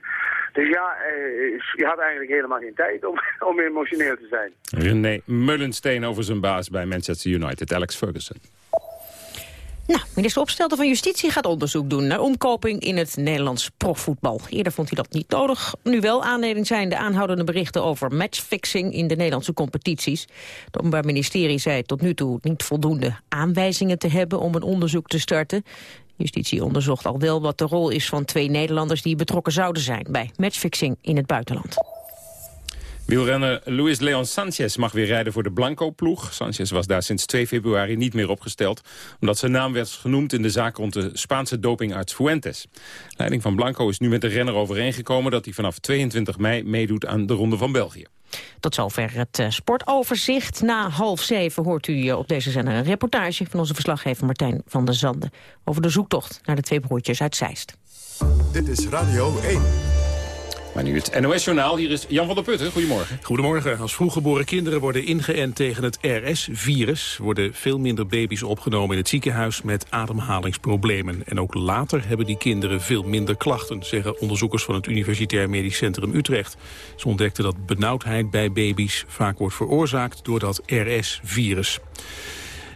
Speaker 18: Dus ja, uh, je had eigenlijk helemaal geen tijd om, om emotioneel te zijn.
Speaker 3: René Mullensteen over zijn baas bij Manchester United, Alex Ferguson.
Speaker 4: Nou, minister Opstelten van Justitie gaat onderzoek doen naar omkoping in het Nederlands profvoetbal. Eerder vond hij dat niet nodig. Nu wel aanleiding zijn de aanhoudende berichten over matchfixing in de Nederlandse competities. Het Openbaar Ministerie zei tot nu toe niet voldoende aanwijzingen te hebben om een onderzoek te starten. Justitie onderzocht al wel wat de rol is van twee Nederlanders die betrokken zouden zijn bij matchfixing in het buitenland.
Speaker 3: Wielrenner Luis Leon Sanchez mag weer rijden voor de Blanco-ploeg. Sanchez was daar sinds 2 februari niet meer opgesteld... omdat zijn naam werd genoemd in de zaak rond de Spaanse dopingarts Fuentes. Leiding van Blanco is nu met de renner overeengekomen... dat hij vanaf 22 mei meedoet aan de Ronde van België.
Speaker 4: Tot zover het uh, sportoverzicht. Na half zeven hoort u op deze zender een reportage... van onze verslaggever Martijn van der Zanden... over de zoektocht naar de twee broertjes uit Zeist.
Speaker 2: Dit is Radio 1.
Speaker 3: Maar nu het NOS-journaal. Hier is Jan van der Putten. Goedemorgen.
Speaker 19: Goedemorgen. Als vroeggeboren kinderen worden ingeënt tegen het RS-virus... worden veel minder baby's opgenomen in het ziekenhuis met ademhalingsproblemen. En ook later hebben die kinderen veel minder klachten... zeggen onderzoekers van het Universitair Medisch Centrum Utrecht. Ze ontdekten dat benauwdheid bij baby's vaak wordt veroorzaakt door dat RS-virus.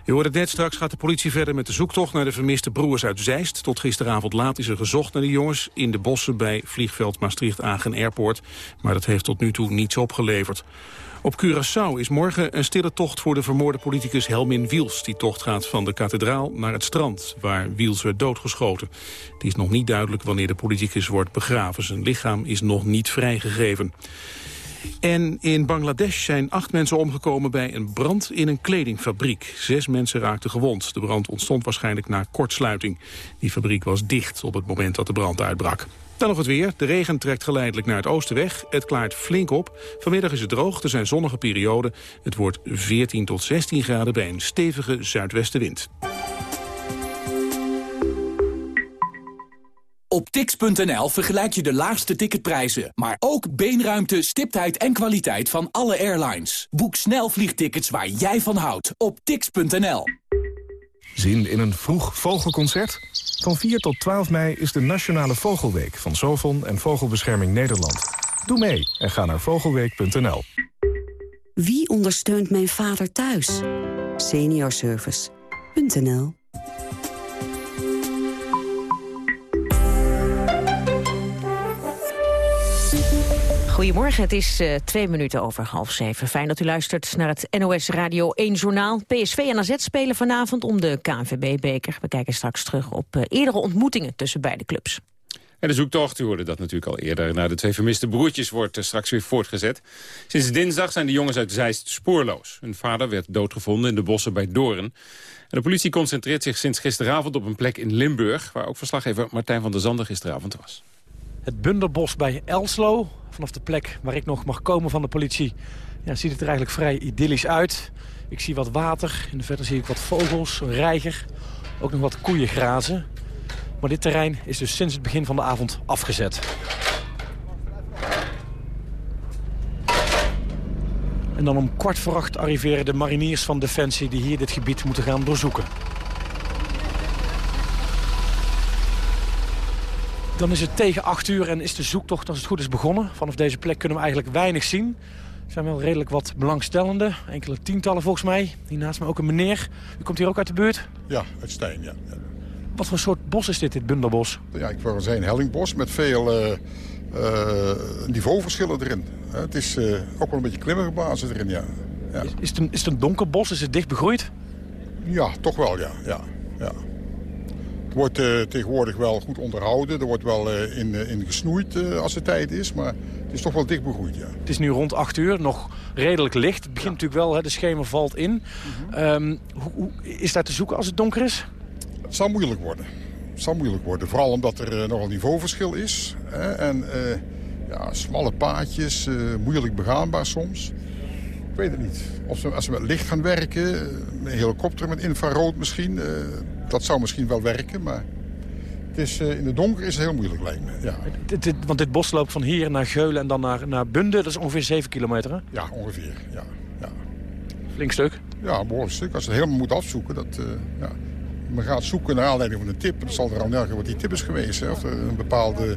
Speaker 19: Je hoort net, straks gaat de politie verder met de zoektocht naar de vermiste broers uit Zeist. Tot gisteravond laat is er gezocht naar de jongens in de bossen bij vliegveld Maastricht-Agen Airport. Maar dat heeft tot nu toe niets opgeleverd. Op Curaçao is morgen een stille tocht voor de vermoorde politicus Helmin Wiels. Die tocht gaat van de kathedraal naar het strand, waar Wiels werd doodgeschoten. Het is nog niet duidelijk wanneer de politicus wordt begraven. Zijn lichaam is nog niet vrijgegeven. En in Bangladesh zijn acht mensen omgekomen bij een brand in een kledingfabriek. Zes mensen raakten gewond. De brand ontstond waarschijnlijk na kortsluiting. Die fabriek was dicht op het moment dat de brand uitbrak. Dan nog het weer. De regen trekt geleidelijk naar het oosten weg. Het klaart flink op. Vanmiddag is het droog, er zijn zonnige perioden. Het wordt 14 tot 16 graden bij een stevige zuidwestenwind.
Speaker 20: Op tix.nl vergelijk je de laagste ticketprijzen, maar ook beenruimte, stiptheid en kwaliteit van alle airlines. Boek snel vliegtickets waar jij van houdt op tix.nl.
Speaker 21: Zin in een vroeg vogelconcert? Van 4 tot 12 mei is de Nationale Vogelweek van Sovon en Vogelbescherming Nederland. Doe mee en ga naar vogelweek.nl.
Speaker 17: Wie ondersteunt mijn vader thuis? Seniorservice.nl
Speaker 4: Goedemorgen, het is uh, twee minuten over half zeven. Fijn dat u luistert naar het NOS Radio 1 Journaal. PSV en AZ spelen vanavond om de KNVB-beker. We kijken straks terug op uh, eerdere ontmoetingen tussen beide clubs.
Speaker 3: En de zoektocht, u hoorde dat natuurlijk al eerder... naar de twee vermiste broertjes wordt uh, straks weer voortgezet. Sinds dinsdag zijn de jongens uit Zeist spoorloos. Hun vader werd doodgevonden in de bossen bij Doorn. En de politie concentreert zich sinds gisteravond op een plek in Limburg... waar ook verslaggever Martijn van der Zanden gisteravond was.
Speaker 16: Het Bunderbos bij Elslo, vanaf de plek waar ik nog mag komen van de politie... Ja, ziet het er eigenlijk vrij idyllisch uit. Ik zie wat water, in de verte zie ik wat vogels, een reiger... ook nog wat koeien grazen. Maar dit terrein is dus sinds het begin van de avond afgezet. En dan om kwart voor acht arriveren de mariniers van Defensie... die hier dit gebied moeten gaan doorzoeken. Dan is het tegen 8 uur en is de zoektocht als het goed is begonnen. Vanaf deze plek kunnen we eigenlijk weinig zien. Er zijn wel redelijk wat belangstellenden. Enkele tientallen volgens mij. Hier naast me ook een meneer. U komt hier ook uit de buurt?
Speaker 22: Ja, uit Stijn, ja.
Speaker 16: Wat voor soort bos is dit, dit bundelbos?
Speaker 22: Ja, ik wil zeggen hellingbos met veel uh, uh, niveauverschillen erin. Het is ook wel een beetje klimmige basis erin, ja. ja.
Speaker 16: Is, is, het een, is het een donker bos? Is het dicht begroeid?
Speaker 22: Ja, toch wel, ja. ja, ja. Het wordt uh, tegenwoordig wel goed onderhouden. Er wordt wel uh, in, uh, in gesnoeid als het tijd is. Maar het is toch wel dicht begroeid, ja.
Speaker 16: Het is nu rond 8 uur, nog redelijk licht. Het begint ja. natuurlijk wel, hè, de schemer valt in. -hmm. um, hoe, hoe, is dat te zoeken als het donker is?
Speaker 22: Het zal moeilijk worden. Het zal moeilijk worden. Vooral omdat er nog een niveauverschil is. Hè, en ja, smalle paadjes, moeilijk begaanbaar soms. Ik weet het niet. Of ze, als ze met licht gaan werken, een helikopter met infrarood misschien dat zou misschien wel werken, maar het is, uh, in het donker is het heel moeilijk lijkt me. Ja.
Speaker 16: Dit, dit, want dit bos loopt van hier naar Geulen en dan naar, naar Bunde. Dat is ongeveer 7 kilometer, hè?
Speaker 22: Ja, ongeveer. Ja, ja.
Speaker 16: Flink stuk?
Speaker 22: Ja, een behoorlijk stuk. Als je het helemaal moet afzoeken, dat... Uh, ja. Men gaat zoeken naar aanleiding van een tip. Dan zal er al nergens wat die tip is geweest. Hè? Of er een bepaalde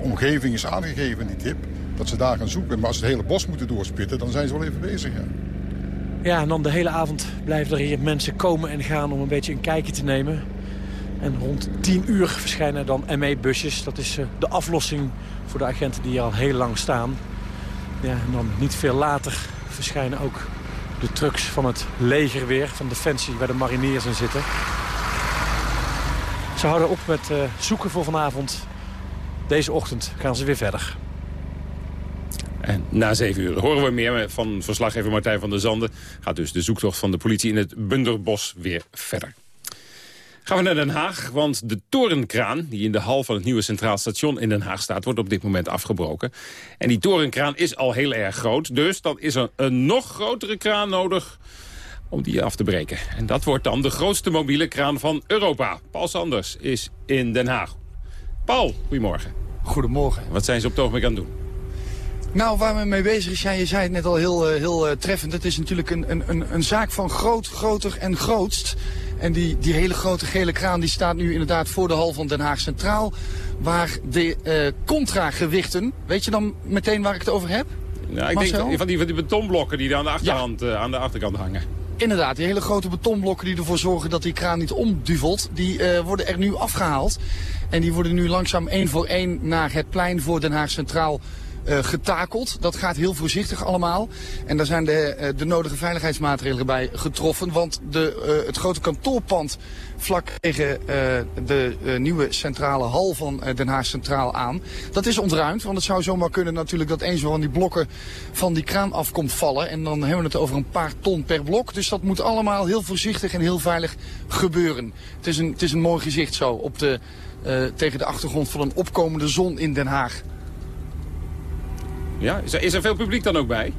Speaker 22: omgeving is aangegeven in die tip. Dat ze daar gaan zoeken. Maar als ze het hele bos moeten doorspitten, dan zijn ze wel even bezig, ja.
Speaker 16: Ja, en dan de hele avond blijven er hier mensen komen en gaan om een beetje een kijkje te nemen. En rond 10 uur verschijnen dan ME-busjes. Dat is uh, de aflossing voor de agenten die hier al heel lang staan. Ja, en dan niet veel later verschijnen ook de trucks van het leger weer, van Defensie, waar de mariniers in zitten. Ze houden op met uh, zoeken voor vanavond. Deze ochtend gaan ze weer verder.
Speaker 3: En na zeven uur horen we meer van verslaggever Martijn van der Zanden. Gaat dus de zoektocht van de politie in het Bunderbos weer verder. Gaan we naar Den Haag, want de torenkraan... die in de hal van het nieuwe Centraal Station in Den Haag staat... wordt op dit moment afgebroken. En die torenkraan is al heel erg groot. Dus dan is er een nog grotere kraan nodig om die af te breken. En dat wordt dan de grootste mobiele kraan van Europa. Paul Sanders is in Den Haag. Paul, goedemorgen.
Speaker 23: Goedemorgen.
Speaker 3: Wat zijn ze op het ogenblik aan het doen?
Speaker 23: Nou, waar we mee bezig zijn, je zei het net al heel, heel uh, treffend. Het is natuurlijk een, een, een zaak van groot, groter en grootst. En die, die hele grote gele kraan die staat nu inderdaad voor de hal van Den Haag Centraal. Waar de uh, contragewichten, weet je dan meteen waar ik het over heb?
Speaker 3: Ja, ik Marcel? denk van die, van die betonblokken die er aan de, achterhand, ja. uh, aan de achterkant hangen.
Speaker 23: Inderdaad, die hele grote betonblokken die ervoor zorgen dat die kraan niet omduvelt, die uh, worden er nu afgehaald. En die worden nu langzaam één voor één naar het plein voor Den Haag Centraal getakeld. Dat gaat heel voorzichtig allemaal. En daar zijn de, uh, de nodige veiligheidsmaatregelen bij getroffen. Want de, uh, het grote kantoorpand vlak tegen de nieuwe centrale hal van Den Haag Centraal aan. Dat is ontruimd, want het zou zomaar kunnen natuurlijk dat een van die blokken van die kraan af komt vallen. En dan hebben we het over een paar ton per blok. Dus dat moet allemaal heel voorzichtig en heel veilig gebeuren. Het is een, het is een mooi gezicht zo op de, tegen de achtergrond van een opkomende zon in Den Haag.
Speaker 3: Ja, is er, is er veel publiek dan ook bij?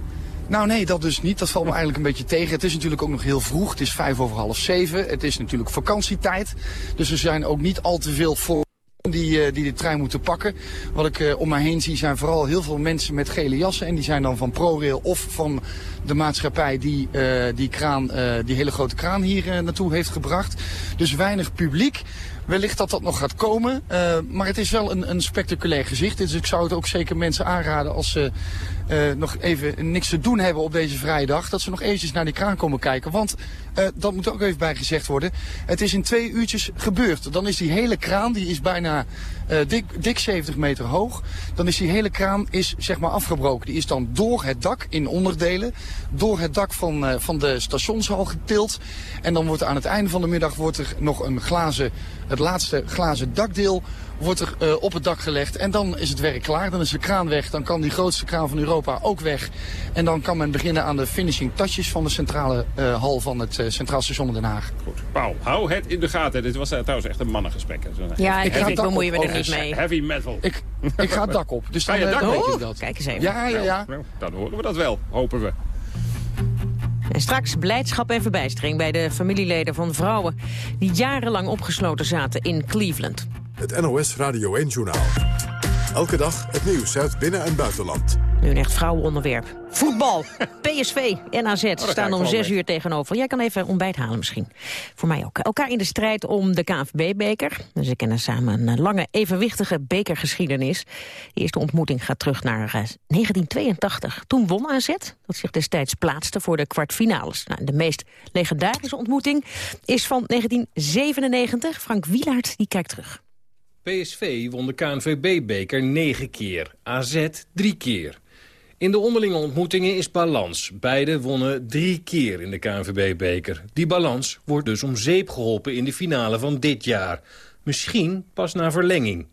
Speaker 23: Nou nee, dat dus niet. Dat valt me eigenlijk een beetje tegen. Het is natuurlijk ook nog heel vroeg. Het is vijf over half zeven. Het is natuurlijk vakantietijd. Dus er zijn ook niet al te veel voor Die, eh, die de trein moeten pakken. Wat ik eh, om mij heen zie zijn vooral heel veel mensen met gele jassen. En die zijn dan van ProRail of van de maatschappij die eh, die, kraan, die hele grote kraan hier naartoe heeft gebracht. Dus weinig publiek. Wellicht dat dat nog gaat komen. eh, maar het is wel een, een spectaculair gezicht. Dus ik zou het ook zeker mensen aanraden als ze eh, nog even niks te doen hebben op deze vrijdag. Dat ze nog eventjes naar die kraan komen kijken. Want eh, dat moet ook even bij gezegd worden. Het is in twee uurtjes gebeurd. Dan is die hele kraan, die is bijna eh, dik, dik 70 meter hoog. Dan is die hele kraan is, zeg maar afgebroken. Die is dan door het dak in onderdelen. Door het dak van, van de stationshal getild. En dan wordt aan het einde van de middag wordt er nog een glazen, het laatste glazen dakdeel wordt er eh, op het dak gelegd. En dan is het werk klaar. Dan is de kraan weg. Dan kan die grootste kraan van Europa ook weg. En dan kan men beginnen aan de finishing touches van de centrale eh, hal van het eh, Centraal Station in Den Haag.
Speaker 3: Goed. Paul, hou het in de gaten. Dit was trouwens echt een mannengesprek.
Speaker 4: Ja, ik ga bemoeien we er
Speaker 3: oh,
Speaker 4: niet mee.
Speaker 3: Heavy metal.
Speaker 23: Ik, ik ga het dak op. Dus
Speaker 3: Ga je dak
Speaker 23: dan
Speaker 3: op?
Speaker 23: weet ik dat.
Speaker 4: Kijk eens even.
Speaker 23: Ja, ja, ja.
Speaker 3: Nou, dan horen we dat wel, hopen we.
Speaker 4: En straks blijdschap en verbijstering bij de familieleden van vrouwen... die jarenlang opgesloten zaten in Cleveland.
Speaker 2: Het NOS Radio 1-journaal. Elke dag het nieuws uit binnen- en buitenland.
Speaker 4: Nu een echt vrouwenonderwerp. Voetbal. PSV en AZ
Speaker 2: Oh,
Speaker 4: staan om zes uur tegenover. Jij kan even ontbijt halen misschien. Voor mij ook. Elkaar in de strijd om de KNVB-beker. Dus ze kennen samen een lange, evenwichtige bekergeschiedenis. De eerste ontmoeting gaat terug naar eh, 1982. Toen won AZ, dat zich destijds plaatste voor de kwartfinales. Nou, de meest legendarische ontmoeting is van 1997. Frank Wielaert die kijkt terug.
Speaker 24: PSV won de KNVB-beker negen keer, AZ drie keer. In de onderlinge ontmoetingen is balans. Beide wonnen drie keer in de KNVB-beker. Die balans wordt dus om zeep geholpen in de finale van dit jaar. Misschien pas na verlenging.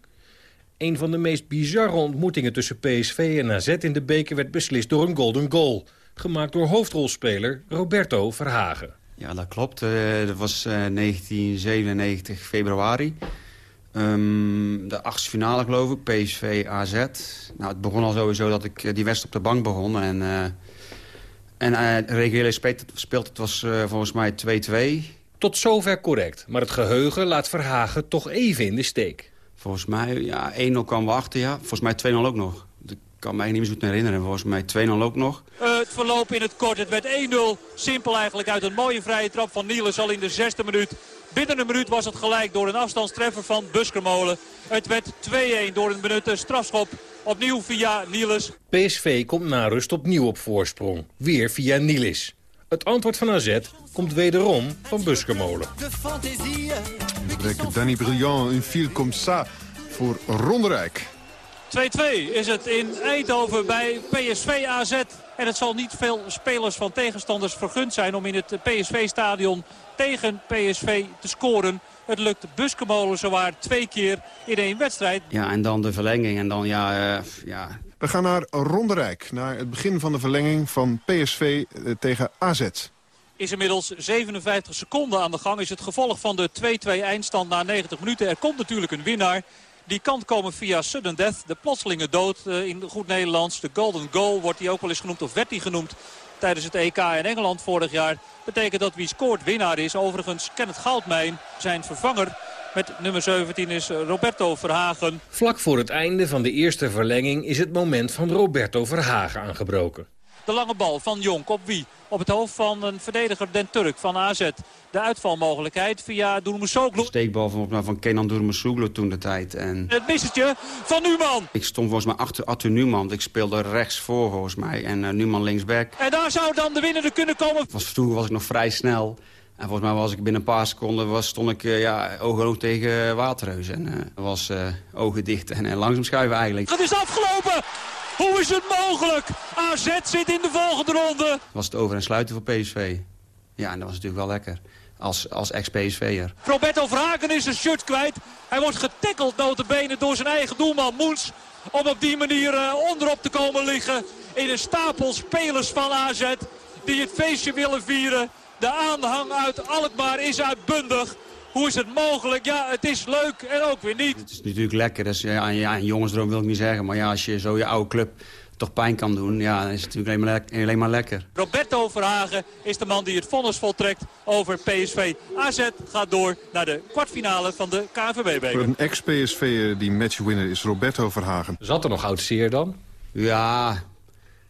Speaker 24: Een van de meest bizarre ontmoetingen tussen PSV en AZ in de beker... werd beslist door een golden goal. Gemaakt door hoofdrolspeler Roberto Verhagen.
Speaker 25: Ja, dat klopt. Eh, dat was eh, 1997 februari. Ehm, de achtste finale geloof ik, PSV AZ. Nou, het begon al sowieso dat ik eh, die wedstrijd op de bank begon. En, eh en eh regulier speelt, speelt het was volgens mij 2-2.
Speaker 24: Tot zover correct, maar het geheugen laat Verhagen toch even in de steek.
Speaker 25: Volgens mij, ja, 1-0 kwamen we achter, ja. Volgens mij 2-0 ook nog. Ik kan me eigenlijk niet meer zo goed herinneren. Volgens mij 2-0 ook nog.
Speaker 26: Eh, het verloop in het kort. Het werd 1-0. Simpel eigenlijk uit een mooie vrije trap van Niels al in de zesde minuut. Binnen een minuut was het gelijk door een afstandstreffer van Buskermolen. Het werd 2-1 door een benutte strafschop. Opnieuw via Niels.
Speaker 24: PSV komt na rust opnieuw op voorsprong. Weer via Nilis. Het antwoord van AZ komt wederom van Buskermolen.
Speaker 21: Breekt Danny Brillant een fil comme ça voor Ronderijk.
Speaker 26: 2-2 is het in Eindhoven bij PSV AZ. En het zal niet veel spelers van tegenstanders vergund zijn om in het PSV-stadion tegen PSV te scoren. Het lukt Buskemolen zowaar twee keer in één wedstrijd.
Speaker 25: Ja, en dan de verlenging. En dan, ja, eh, ja,
Speaker 21: We gaan naar Ronderijk, naar het begin van de verlenging van PSV eh, tegen AZ.
Speaker 26: Is inmiddels 57 seconden aan de gang. Is het gevolg van de 2-2 eindstand na 90 minuten. Er komt natuurlijk een winnaar. Die kan komen via sudden death, de plotselinge dood eh, in goed Nederlands. De golden goal wordt die ook wel eens genoemd of werd die genoemd tijdens het EK in Engeland vorig jaar. Betekent dat wie scoort winnaar is. Overigens Kenneth Goudmijn, zijn vervanger met nummer 17 is Roberto Verhagen.
Speaker 24: Vlak voor het einde van de eerste verlenging is het moment van Roberto Verhagen aangebroken.
Speaker 26: De lange bal van Jonk op wie? Op het hoofd van een verdediger Den Turk van AZ. De uitvalmogelijkheid via Doelmoesoglu.
Speaker 25: steekbal van, van Kenan Durmazoglu toen de tijd. En
Speaker 26: Het missertje van Numan.
Speaker 25: ik stond volgens mij achter Arthur Numan. Ik speelde rechts voor volgens mij. En uh, Numan linksback.
Speaker 26: En daar zou dan de winnende kunnen komen.
Speaker 25: Was, vroeger was ik nog vrij snel. En volgens mij was ik binnen een paar seconden was, stond ik uh, ja, oog in oog tegen Waterreus. En uh, was ogen dicht en langzaam schuiven eigenlijk.
Speaker 26: Het is afgelopen! Hoe is het mogelijk? AZ zit in de volgende ronde.
Speaker 25: Was het over en sluiten voor PSV. Ja, en dat was natuurlijk wel lekker. Als, als ex-PSV'er.
Speaker 26: Roberto Vragen is zijn shirt kwijt. Hij wordt getackeld notabene door zijn eigen doelman Moens. Om op die manier uh, onderop te komen liggen. In een stapel spelers van AZ. Die het feestje willen vieren. De aanhang uit Alkmaar is uitbundig. Hoe is het mogelijk? Ja, het is leuk en ook weer niet.
Speaker 25: Het is natuurlijk lekker. Dus, ja, ja, een jongensdroom wil ik niet zeggen. Maar ja, als je zo je oude club toch pijn kan doen, ja, dan is het natuurlijk alleen maar, alleen maar lekker.
Speaker 26: Roberto Verhagen is de man die het vonnis voltrekt over PSV. AZ gaat door naar de kwartfinale van de KNVB-beker.
Speaker 21: Een ex-PSV die matchwinner is Roberto Verhagen.
Speaker 24: Zat er nog oud zeer dan?
Speaker 25: Ja,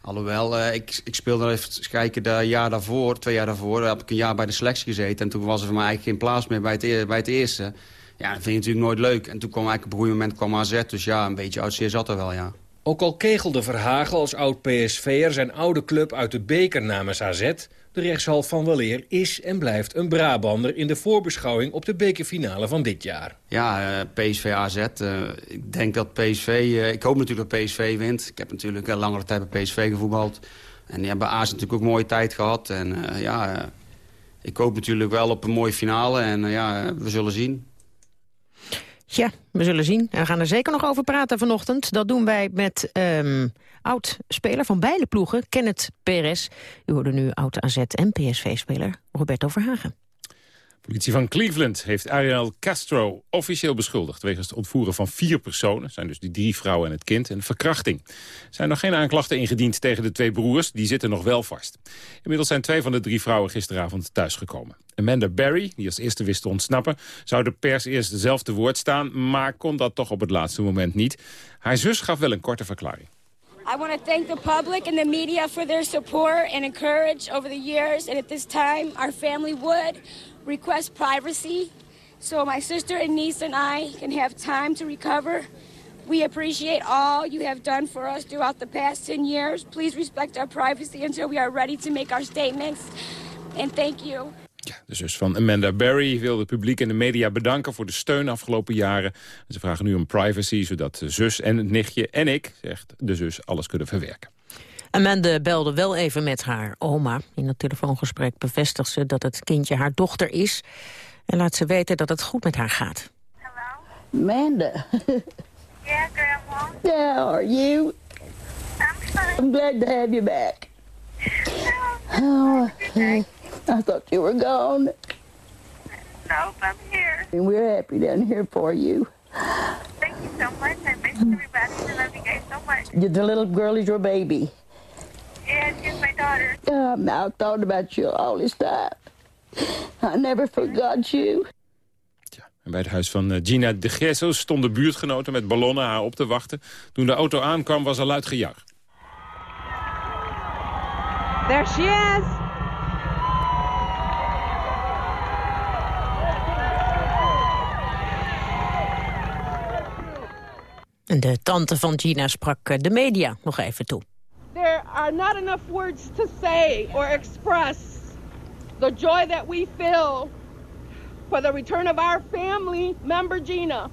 Speaker 25: alhoewel, uh, ik, ik speelde even kijken, de jaar daarvoor, twee jaar daarvoor... heb ik een jaar bij de selectie gezeten. En toen was er voor mij eigenlijk geen plaats meer bij het, bij het eerste. Ja, dat vind je natuurlijk nooit leuk. En toen kwam eigenlijk op een goed moment kwam AZ. Dus ja, een beetje oud zeer zat er wel, ja.
Speaker 24: Ook al kegelde Verhagen als oud-PSV'er zijn oude club uit de beker namens AZ... de rechtshalf van Waleer is en blijft een Brabander... in de voorbeschouwing op de bekerfinale van dit jaar.
Speaker 25: Ja, uh, PSV AZ. Uh, ik denk dat PSV... Uh, ik hoop natuurlijk dat PSV wint. Ik heb natuurlijk een langere tijd bij PSV gevoetbald. En die hebben AZ natuurlijk ook mooie tijd gehad. En ja, ik hoop natuurlijk wel op een mooie finale. En ja, we zullen zien.
Speaker 4: Ja, we zullen zien. We gaan er zeker nog over praten vanochtend. Dat doen wij met um, oud-speler van beide ploegen, Kenneth Perez. U hoorde nu oud-AZ en PSV-speler Roberto Verhagen.
Speaker 3: Politie van Cleveland heeft Ariel Castro officieel beschuldigd... wegens het ontvoeren van vier personen, zijn dus die drie vrouwen en het kind... en verkrachting. Er zijn nog geen aanklachten ingediend tegen de twee broers, die zitten nog wel vast. Inmiddels zijn twee van de drie vrouwen gisteravond thuisgekomen. Amanda Barry, die als eerste wist te ontsnappen... zou de pers eerst zelf te woord staan, maar kon dat toch op het laatste moment niet. Haar zus gaf wel een korte verklaring.
Speaker 27: I want to thank the public and the media for their support and encourage over the years. And at this time, our family would request privacy so my sister and niece and I can have time to recover. We appreciate all you have done for us throughout the past 10 years. Please respect our privacy until we are ready to make our statements. And thank you.
Speaker 3: Ja, de zus van Amanda Barry wil het publiek en de media bedanken voor de steun afgelopen jaren. ze vragen nu om privacy, zodat de zus en het nichtje en ik, zegt de zus, alles kunnen verwerken.
Speaker 4: Amanda belde wel even met haar oma. In het telefoongesprek bevestigt ze dat het kindje haar dochter is... en laat ze weten dat het goed met haar gaat.
Speaker 28: Hallo? Amanda.
Speaker 27: yeah, Grandma?
Speaker 28: Yeah, how are you?
Speaker 27: I'm fine.
Speaker 28: I'm glad to have you back.
Speaker 27: Oh,
Speaker 28: oh I thought you were gone.
Speaker 27: Nope, I'm here.
Speaker 28: And we're happy down here for you.
Speaker 27: Thank you so much. I miss everybody. I love you guys so much.
Speaker 28: The little girl is your baby.
Speaker 27: Yeah, she's my daughter.
Speaker 28: Um, I thought about you all this time. I never forgot you.
Speaker 3: En bij het huis van eh, Gina de Gesso stonden buurtgenoten met ballonnen haar op te wachten. Toen de auto aankwam was er luid gejuich.
Speaker 29: There she is!
Speaker 4: En de tante van Gina sprak eh, de media nog even toe.
Speaker 29: There are not enough words to say or express the joy that we feel for the return of our family member Gina.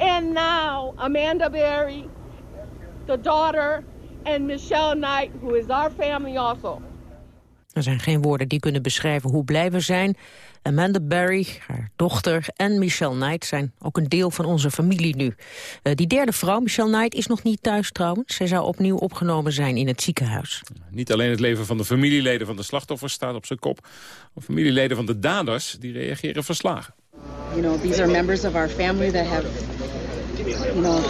Speaker 29: And now Amanda Berry, the daughter, and Michelle Knight, who is our family also.
Speaker 4: Er zijn geen woorden die kunnen beschrijven hoe blij we zijn. Amanda Barry, haar dochter en Michelle Knight zijn ook een deel van onze familie nu. Uh, die derde vrouw, Michelle Knight, is nog niet thuis trouwens. Zij zou opnieuw opgenomen zijn in het ziekenhuis.
Speaker 3: Niet alleen het leven van de familieleden van de slachtoffers staat op zijn kop. Maar familieleden van de daders die reageren verslagen.
Speaker 30: You know, these are members of our family that have you know,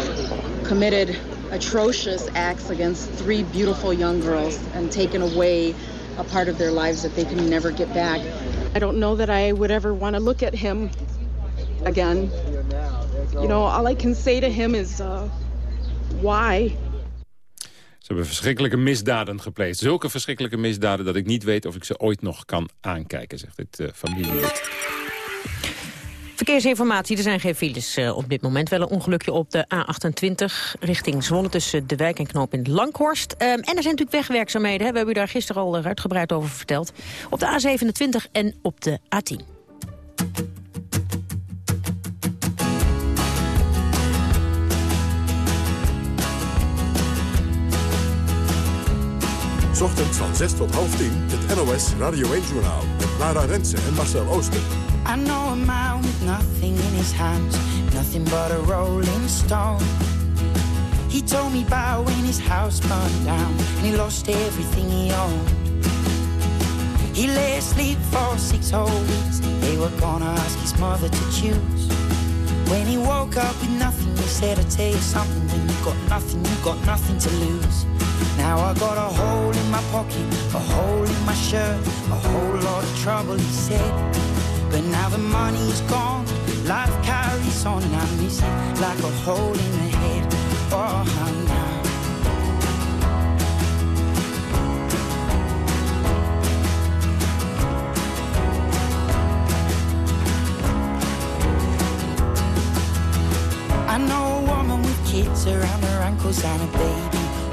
Speaker 30: committed atrocious acts against three beautiful young girls and taken away a part of their lives that they can never get back. I don't know that I would ever want to look at him again. You know, all I can say to him is, uh, why?
Speaker 3: Ze hebben verschrikkelijke misdaden gepleegd. Zulke verschrikkelijke misdaden dat ik niet weet of ik ze ooit nog kan aankijken, zegt dit uh, familielid.
Speaker 4: Verkeersinformatie, er zijn geen files uh, op dit moment. Wel een ongelukje op de A28 richting Zwolle tussen de wijk en knoop in Langhorst. Um, en er zijn natuurlijk wegwerkzaamheden. Hè. We hebben u daar gisteren al uitgebreid over verteld. Op de A27 en op de A10.
Speaker 2: Ochtends van 6 tot half 10 het NOS Radio 1-journaal met Lara Rensen en Marcel Ooster.
Speaker 31: I know a man with nothing in his hands, nothing but a rolling stone. He told me about when his house burned down and he lost everything he owned. He lay asleep for six whole weeks. They were gonna ask his mother to choose When he woke up with nothing, he said, I tell you something, when you got nothing, you got nothing to lose. Now I got a hole in my pocket, a hole in my shirt, a whole lot of trouble, he said. But now the money's gone, life carries on, I miss it like a hole in the head. Oh, now. I know a woman with kids around her ankles and a baby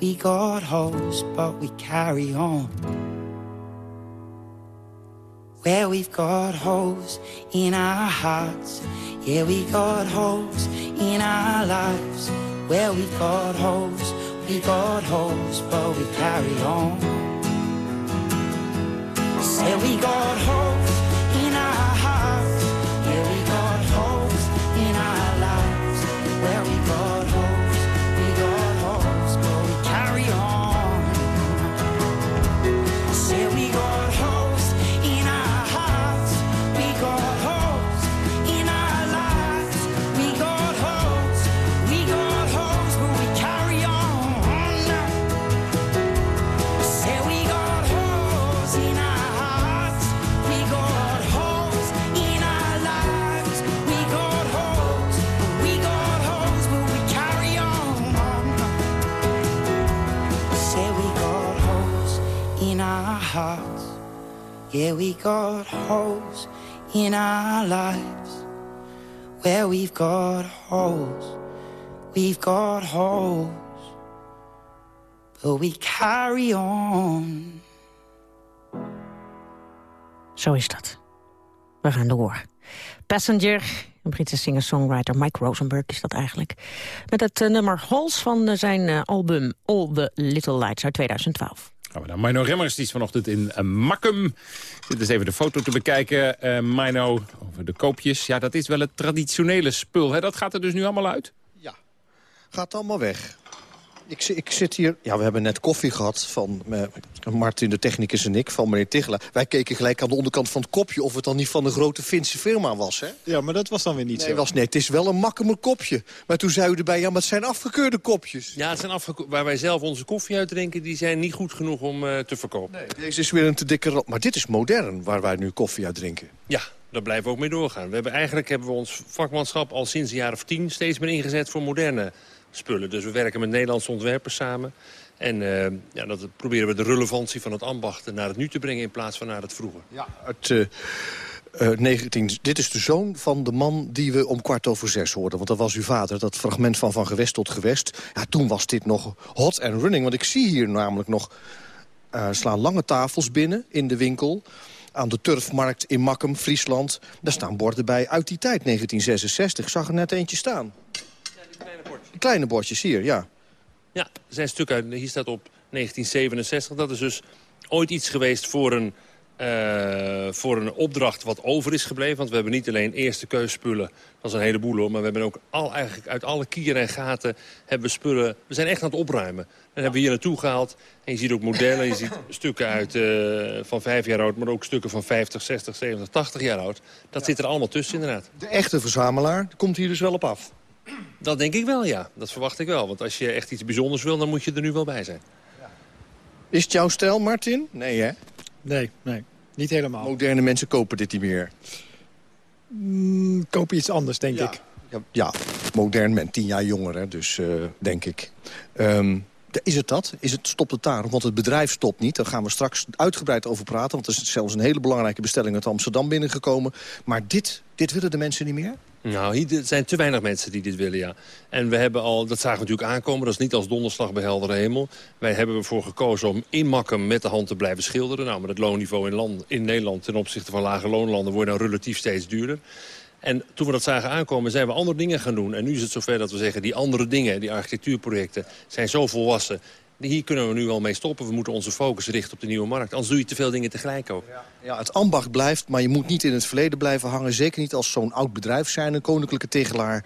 Speaker 31: we got holes, but we carry on. Well, we've got holes in our hearts. Yeah, we got holes in our lives. Well, we've got holes, we got holes, but we carry on. Say we got holes in our hearts. Yeah, we got holes in our lives. Well, we got in our hearts. Yeah, we got holes in our lives. Where we've got holes, we've got holes, but we carry on.
Speaker 4: Zo is dat. We gaan door. Passenger, een Britse singer-songwriter Mike Rosenberg is dat eigenlijk. Met het eh, nummer Holes van eh, zijn eh, album All the Little Lights uit 2012.
Speaker 3: Gaan we naar Mino Remmers, die is vanochtend in uh, Makkum. Dit is even de foto te bekijken. Uh, Mino, over de koopjes. Ja, dat is wel het traditionele spul. Hè? Dat gaat er dus nu allemaal uit?
Speaker 5: Gaat allemaal weg. Ik, ik zit hier... Ja, we hebben net koffie gehad van eh, Martin, de technicus en ik, van meneer Tichelaar. Wij keken gelijk aan de onderkant van het kopje... of het dan niet van een grote Finse firma was, hè?
Speaker 32: Ja, maar dat was dan weer niet
Speaker 5: Nee,
Speaker 32: zo.
Speaker 5: was, nee, het is wel een makkemer kopje. Maar toen zei u erbij, ja, maar het zijn afgekeurde kopjes.
Speaker 33: Ja, het zijn afgeko- waar wij zelf onze koffie uit drinken... die zijn niet goed genoeg om eh, te verkopen.
Speaker 5: Deze is weer een te dikke rol. Maar dit is modern, waar wij nu koffie uit drinken.
Speaker 33: Ja, daar blijven we ook mee doorgaan. We hebben, eigenlijk hebben we ons vakmanschap al sinds een jaar of tien... steeds meer ingezet voor moderne spullen. Dus we werken met Nederlandse ontwerpers samen. En eh, ja, dat proberen we de relevantie van het ambacht naar het nu te brengen... in plaats van naar het vroeger.
Speaker 5: Ja. Het, eh, eh, 19, dit is de zoon van de man die we om kwart over zes hoorden. Want dat was uw vader, dat fragment van Van Gewest tot Gewest. Ja, toen was dit nog hot and running. Want ik zie hier namelijk nog... eh, slaan lange tafels binnen in de winkel aan de Turfmarkt in Makkum, Friesland. Daar staan borden bij uit die tijd, 1966. Ik zag er net eentje staan. Die kleine bordjes hier, ja.
Speaker 33: Ja, er zijn stukken uit. Hier staat op 1967. Dat is dus ooit iets geweest voor een, eh, voor een opdracht wat over is gebleven. Want we hebben niet alleen eerste keusspullen, dat is een heleboel hoor. Maar we hebben ook al, eigenlijk uit alle kieren en gaten hebben we spullen... We zijn echt aan het opruimen. En hebben we hier naartoe gehaald. En je ziet ook modellen, je ziet stukken uit, eh, van vijf jaar oud... maar ook stukken van 50, 60, 70, 80 jaar oud. Dat zit er allemaal tussen inderdaad.
Speaker 5: De echte verzamelaar komt hier dus wel op af.
Speaker 33: Dat denk ik wel, ja. Dat verwacht ik wel. Want als je echt iets bijzonders wil, dan moet je er nu wel bij zijn.
Speaker 5: Is het jouw stijl, Martin? Nee, hè?
Speaker 32: Nee, nee. Niet helemaal.
Speaker 5: Moderne mensen kopen dit niet meer.
Speaker 32: Mm, koop iets anders, denk
Speaker 5: Ja.
Speaker 32: ik.
Speaker 5: Ja, ja. modern mens, tien jaar jonger, hè, dus eh, denk ik. Ehm, is het dat? Is het, stopt daar? Want het bedrijf stopt niet. Daar gaan we straks uitgebreid over praten. Want er is zelfs een hele belangrijke bestelling uit Amsterdam binnengekomen. Maar dit, dit willen de mensen niet meer?
Speaker 33: Nou, hier er zijn te weinig mensen die dit willen, ja. En we hebben al, dat zagen we natuurlijk aankomen, dat is niet als donderslag bij heldere hemel. Wij hebben ervoor gekozen om in Makkum met de hand te blijven schilderen. Nou, met het loonniveau in, land, in Nederland ten opzichte van lage loonlanden wordt nou relatief steeds duurder. En toen we dat zagen aankomen, zijn we andere dingen gaan doen. En nu is het zover dat we zeggen, die andere dingen, die architectuurprojecten, zijn zo volwassen. Hier kunnen we nu al mee stoppen. We moeten onze focus richten op de nieuwe markt. Anders doe je te veel dingen tegelijk ook.
Speaker 5: Ja, het ambacht blijft, maar je moet niet in het verleden blijven hangen. Zeker niet als zo'n oud bedrijf zijn, een koninklijke tegelaar.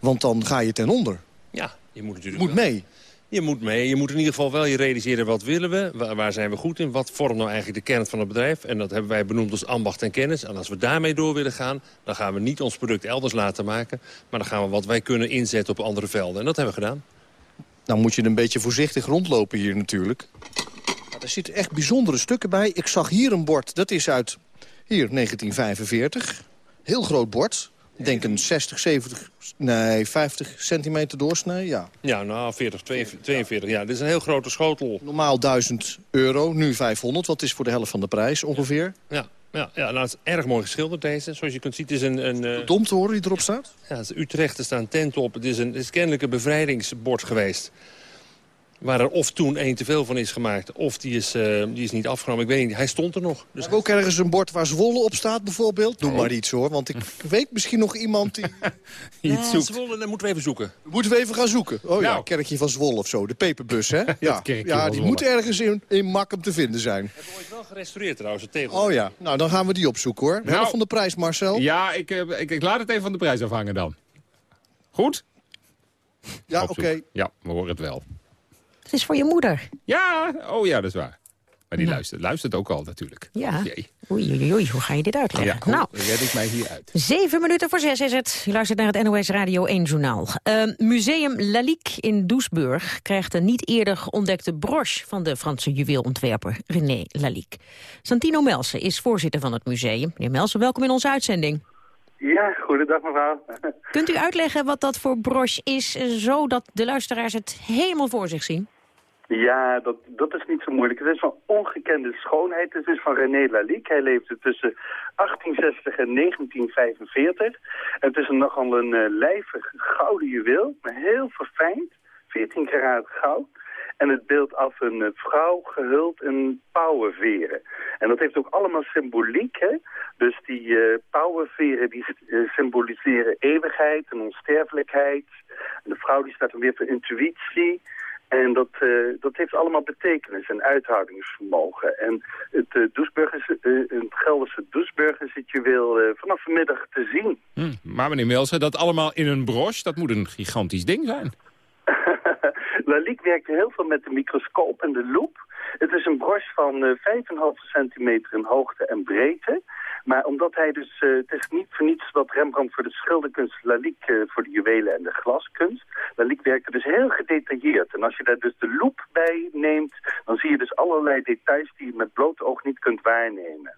Speaker 5: Want dan ga je ten onder.
Speaker 33: Ja, je moet natuurlijk
Speaker 5: Moet
Speaker 33: wel-
Speaker 5: mee.
Speaker 33: Je moet mee. Je moet in ieder geval wel je realiseren wat willen we. Waar, waar zijn we goed in? Wat vormt nou eigenlijk de kern van het bedrijf? En dat hebben wij benoemd als ambacht en kennis. En als we daarmee door willen gaan, dan gaan we niet ons product elders laten maken. Maar dan gaan we wat wij kunnen inzetten op andere velden. En dat hebben we gedaan.
Speaker 5: Nou moet je een beetje voorzichtig rondlopen hier natuurlijk. Maar er zitten echt bijzondere stukken bij. Ik zag hier een bord, dat is uit hier 1945. Heel groot bord. Ik denk een 60, 70, nee 50 centimeter doorsnee, ja.
Speaker 33: Ja, nou, 40, 42. Ja, dit is een heel grote schotel.
Speaker 5: Normaal 1000 euro, nu 500, wat is voor de helft van de prijs ongeveer.
Speaker 33: Ja, ja, ja nou, het is erg mooi geschilderd deze. Zoals je kunt zien, het is een... een eh,
Speaker 5: Dom te horen die erop staat?
Speaker 33: Ja, het is Utrecht, er staan tenten op. Het is, een, het is kennelijk een bevrijdingsbord geweest. Waar er of toen één te veel van is gemaakt, of die is, eh, die is niet afgenomen. Ik weet niet, hij stond er nog. Dus
Speaker 5: Ook ergens een bord waar Zwolle op staat bijvoorbeeld. Doe maar iets hoor, want ik weet misschien nog iemand die...
Speaker 33: Ja, Zwolle, dat moeten we even zoeken.
Speaker 5: Moeten we even gaan zoeken. Oh ja, kerkje van Zwolle of zo. De peperbus, hè? Ja, ja die moet ergens in, in Makkum te vinden zijn.
Speaker 33: Ooit wel gerestaureerd trouwens, het tegel.
Speaker 5: Oh ja, nou dan gaan we die opzoeken hoor. Helft
Speaker 3: Nou.
Speaker 5: van de prijs, Marcel.
Speaker 3: Ja, ik, eh, ik, ik laat het even van de prijs afhangen dan. Goed?
Speaker 5: Ja, oké.
Speaker 3: Ja, we horen het wel.
Speaker 4: Het is voor je moeder.
Speaker 3: Ja, oh ja, dat is waar. Maar die
Speaker 4: Nou.
Speaker 3: luistert, luistert ook al natuurlijk.
Speaker 4: Ja.
Speaker 3: Jee.
Speaker 4: Oei, oei, oei, hoe ga je dit uitleggen?
Speaker 3: Ja, hoe
Speaker 4: nou,
Speaker 3: red ik mij hier uit?
Speaker 4: Zeven minuten voor zes is het. U luistert naar het NOS Radio 1 journaal. Eh, Museum Lalique in Doesburg krijgt een niet eerder ontdekte broche... van de Franse juweelontwerper René Lalique. Santino Melsen is voorzitter van het museum. Meneer Melsen, welkom in onze uitzending.
Speaker 23: Ja, goedendag mevrouw.
Speaker 4: Kunt u uitleggen wat dat voor broche is... zodat de luisteraars het helemaal voor zich zien?
Speaker 23: Ja, dat, dat is niet zo moeilijk. Het is van ongekende schoonheid. Het is van René Lalique. Hij leefde tussen 1860 en 1945. En het is nogal een eh, lijvig gouden juweel, maar heel verfijnd. 14 karaat goud. En het beeldt af een eh, vrouw gehuld in pauwenveren. En dat heeft ook allemaal symboliek. Hè? Dus die eh pauwenveren die symboliseren eeuwigheid en onsterfelijkheid. En de vrouw die staat dan weer voor intuïtie. En dat, eh, dat heeft allemaal betekenis en uithoudingsvermogen. En het, uh, eh, het Gelderse Doesburg is het juweel eh, vanaf vanmiddag te zien.
Speaker 3: Hm, Maar meneer Melsen, dat allemaal in een broche, dat moet een gigantisch ding zijn.
Speaker 23: Lalique werkte heel veel met de microscoop en de loep. Het is een broche van eh 5,5 centimeter in hoogte en breedte. Maar omdat hij dus, eh, het is niet voor niets dat Rembrandt voor de schilderkunst, Lalique eh, voor de juwelen en de glaskunst. Lalique werkte dus heel gedetailleerd. En als je daar dus de loep bij neemt, dan zie je dus allerlei details die je met bloot oog niet kunt waarnemen.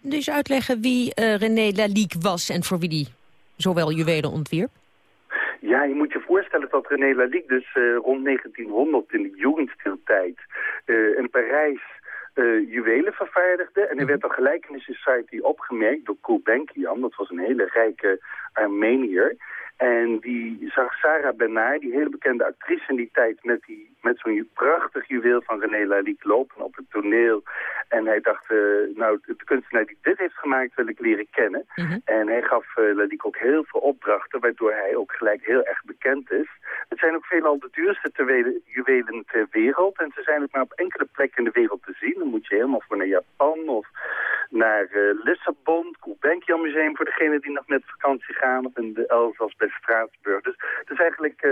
Speaker 4: Dus uitleggen wie eh, René Lalique was en voor wie die zowel juwelen ontwierp?
Speaker 23: Ja, je moet je voorstellen dat René Lalique dus rond 1900 in de Jugendstiltijd eh in Parijs eh, juwelen vervaardigde. En hij werd al gelijk in de Society opgemerkt door Gulbenkian. Dat was een hele rijke Armenier. En die zag Sarah Bernard, die hele bekende actrice in die tijd... met, die, met zo'n prachtig juweel van René Lalique lopen op het toneel. En hij dacht, eh, nou, de kunstenaar die dit heeft gemaakt wil ik leren kennen. En hij gaf eh, Lalique ook heel veel opdrachten... waardoor hij ook gelijk heel erg bekend is. Het zijn ook veelal de duurste juwelen ter wereld. En ze zijn ook maar op enkele plekken in de wereld te zien. Dan moet je helemaal voor naar Japan of naar eh, Lissabon, het Gulbenkian Museum voor degenen die nog met vakantie gaan, of in de Elzas Straatsburg. Dus het is eigenlijk eh,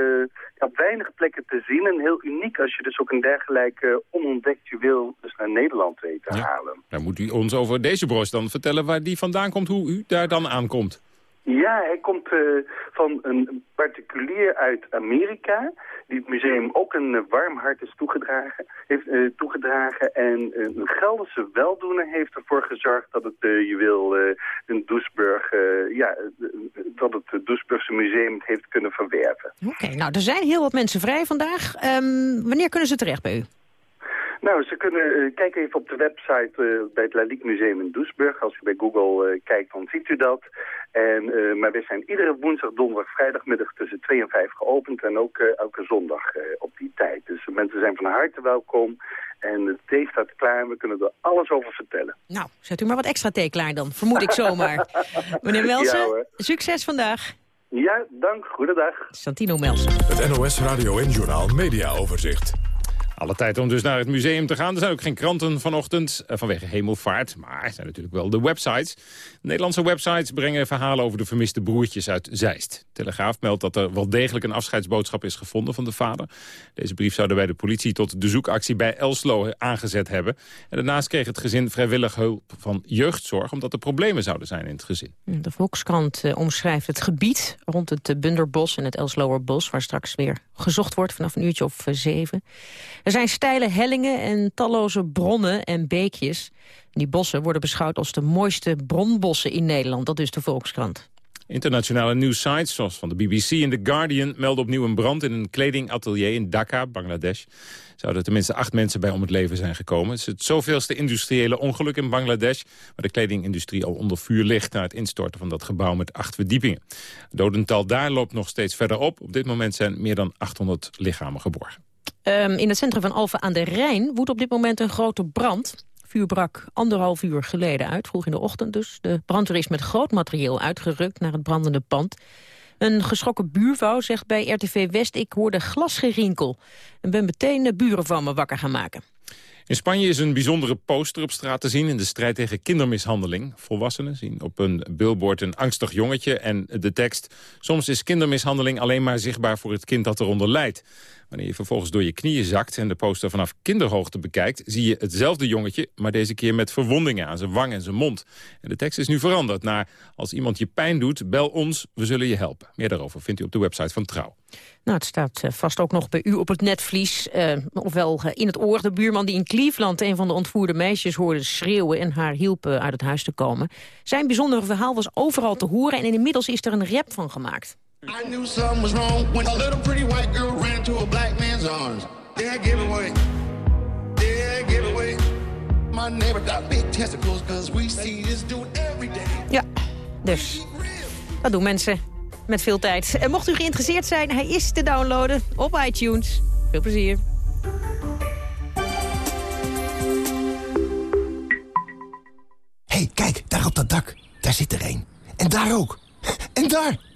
Speaker 23: ja, op weinig plekken te zien en heel uniek als je dus ook een dergelijk eh, onontdekt juweel dus naar Nederland weet te halen.
Speaker 3: Dan moet u ons over deze broche dan vertellen waar die vandaan komt, hoe u daar dan aankomt.
Speaker 23: Ja, hij komt uh, van een particulier uit Amerika... die het museum ook een uh, warm hart is toegedragen, heeft uh, toegedragen. En een Gelderse weldoener heeft ervoor gezorgd... dat het juweel in Doesburg... ja, dat het Doesburgse museum het heeft kunnen verwerven.
Speaker 4: Oké, nou, er zijn heel wat mensen vrij vandaag. Um, wanneer kunnen ze terecht bij u?
Speaker 23: Nou, ze kunnen uh, kijken even op de website uh, bij het Lalique Museum in Doesburg. Als u bij Google uh, kijkt, dan ziet u dat. En, maar we zijn iedere woensdag, donderdag, vrijdagmiddag tussen 2 en 5 geopend. En ook elke zondag op die tijd. Dus mensen zijn van harte welkom. En het thee staat klaar en we kunnen er alles over vertellen.
Speaker 4: Nou, zet u maar wat extra thee klaar dan, vermoed ik zomaar. Meneer Welsen, ja, succes vandaag.
Speaker 23: Ja, dank. Goedendag.
Speaker 4: Santino Melsen.
Speaker 2: Het NOS Radio en Journaal Media Overzicht.
Speaker 3: Alle tijd om dus naar het museum te gaan. Er zijn ook geen kranten vanochtend eh, vanwege hemelvaart. Maar er zijn natuurlijk wel de websites. Nederlandse websites brengen verhalen over de vermiste broertjes uit Zeist. Telegraaf meldt dat er wel degelijk een afscheidsboodschap is gevonden van de vader. Deze brief zouden bij de politie tot de zoekactie bij Elslo aangezet hebben. En daarnaast kreeg het gezin vrijwillig hulp van jeugdzorg... omdat er problemen zouden zijn in het gezin.
Speaker 4: De Volkskrant uh, omschrijft het gebied rond het Bunderbos en het Elsloerbos... waar straks weer gezocht wordt vanaf een uurtje of zeven. Er zijn steile hellingen en talloze bronnen en beekjes. Die bossen worden beschouwd als de mooiste bronbossen in Nederland. Dat is de Volkskrant.
Speaker 3: Internationale nieuwsites zoals van de BBC en The Guardian melden opnieuw een brand in een kledingatelier in Dhaka, Bangladesh. Zouden tenminste acht mensen bij om het leven zijn gekomen. Het is het zoveelste industriële ongeluk in Bangladesh, waar de kledingindustrie al onder vuur ligt na het instorten van dat gebouw met acht verdiepingen. Het dodental daar loopt nog steeds verder op. Op dit moment zijn meer dan 800 lichamen geborgen.
Speaker 4: Um, in het centrum van Alphen aan de Rijn woedt op dit moment een grote brand. Vuur brak anderhalf uur geleden uit, vroeg in de ochtend dus. De brandweer is met groot materieel uitgerukt naar het brandende pand. Een geschrokken buurvrouw zegt bij RTV West... ik hoorde glasgerinkel en ben meteen de buren van me wakker gaan maken.
Speaker 3: In Spanje is een bijzondere poster op straat te zien in de strijd tegen kindermishandeling. Volwassenen zien op een billboard een angstig jongetje en de tekst... Soms is kindermishandeling alleen maar zichtbaar voor het kind dat eronder lijdt. Wanneer je vervolgens door je knieën zakt en de poster vanaf kinderhoogte bekijkt... zie je hetzelfde jongetje, maar deze keer met verwondingen aan zijn wang en zijn mond. En de tekst is nu veranderd naar... als iemand je pijn doet, bel ons, we zullen je helpen. Meer daarover vindt u op de website van Trouw.
Speaker 4: Nou, het staat eh, vast ook nog bij u op het netvlies. Uh, ofwel uh, in het oor de buurman die in Cleveland... een van de ontvoerde meisjes hoorde schreeuwen... en haar hielp uit het huis te komen. Zijn bijzondere verhaal was overal te horen... en inmiddels is er een rap van gemaakt. I knew something was wrong when a little pretty white girl ran to a black man's arms. Yeah, give away. Yeah, give away. My neighbor got big testicles cause we see this dude every day. Ja, dus. Dat doen mensen met veel tijd. En mocht u geïnteresseerd zijn, hij is te downloaden op iTunes. Veel plezier.
Speaker 34: hey, kijk, daar op dat dak. Daar zit er een. En daar ook. En daar!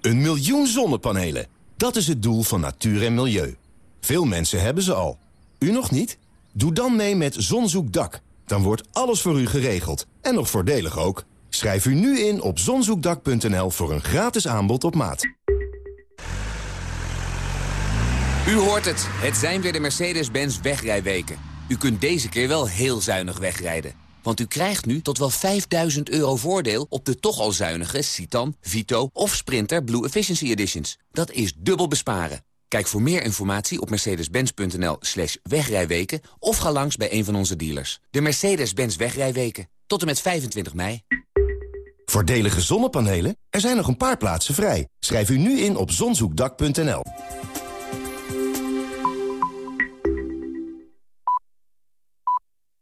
Speaker 34: Een miljoen zonnepanelen. Dat is het doel van natuur en milieu. Veel mensen hebben ze al. U nog niet? Doe dan mee met Zonzoekdak. Dan wordt alles voor u geregeld. En nog voordelig ook. Schrijf u nu in op zonzoekdak.nl voor een gratis aanbod op maat.
Speaker 20: U hoort het. Het zijn weer de Mercedes-Benz wegrijweken. U kunt deze keer wel heel zuinig wegrijden. Want u krijgt nu tot wel 5000 euro voordeel op de toch al zuinige Citan, Vito of Sprinter Blue Efficiency Editions. Dat is dubbel besparen. Kijk voor meer informatie op mercedes-benz.nl slash wegrijweken... of ga langs bij een van onze dealers. De Mercedes-Benz wegrijweken. Tot en met 25 mei.
Speaker 34: Voordelige zonnepanelen? Er zijn nog een paar plaatsen vrij. Schrijf u nu in op zonzoekdak.nl.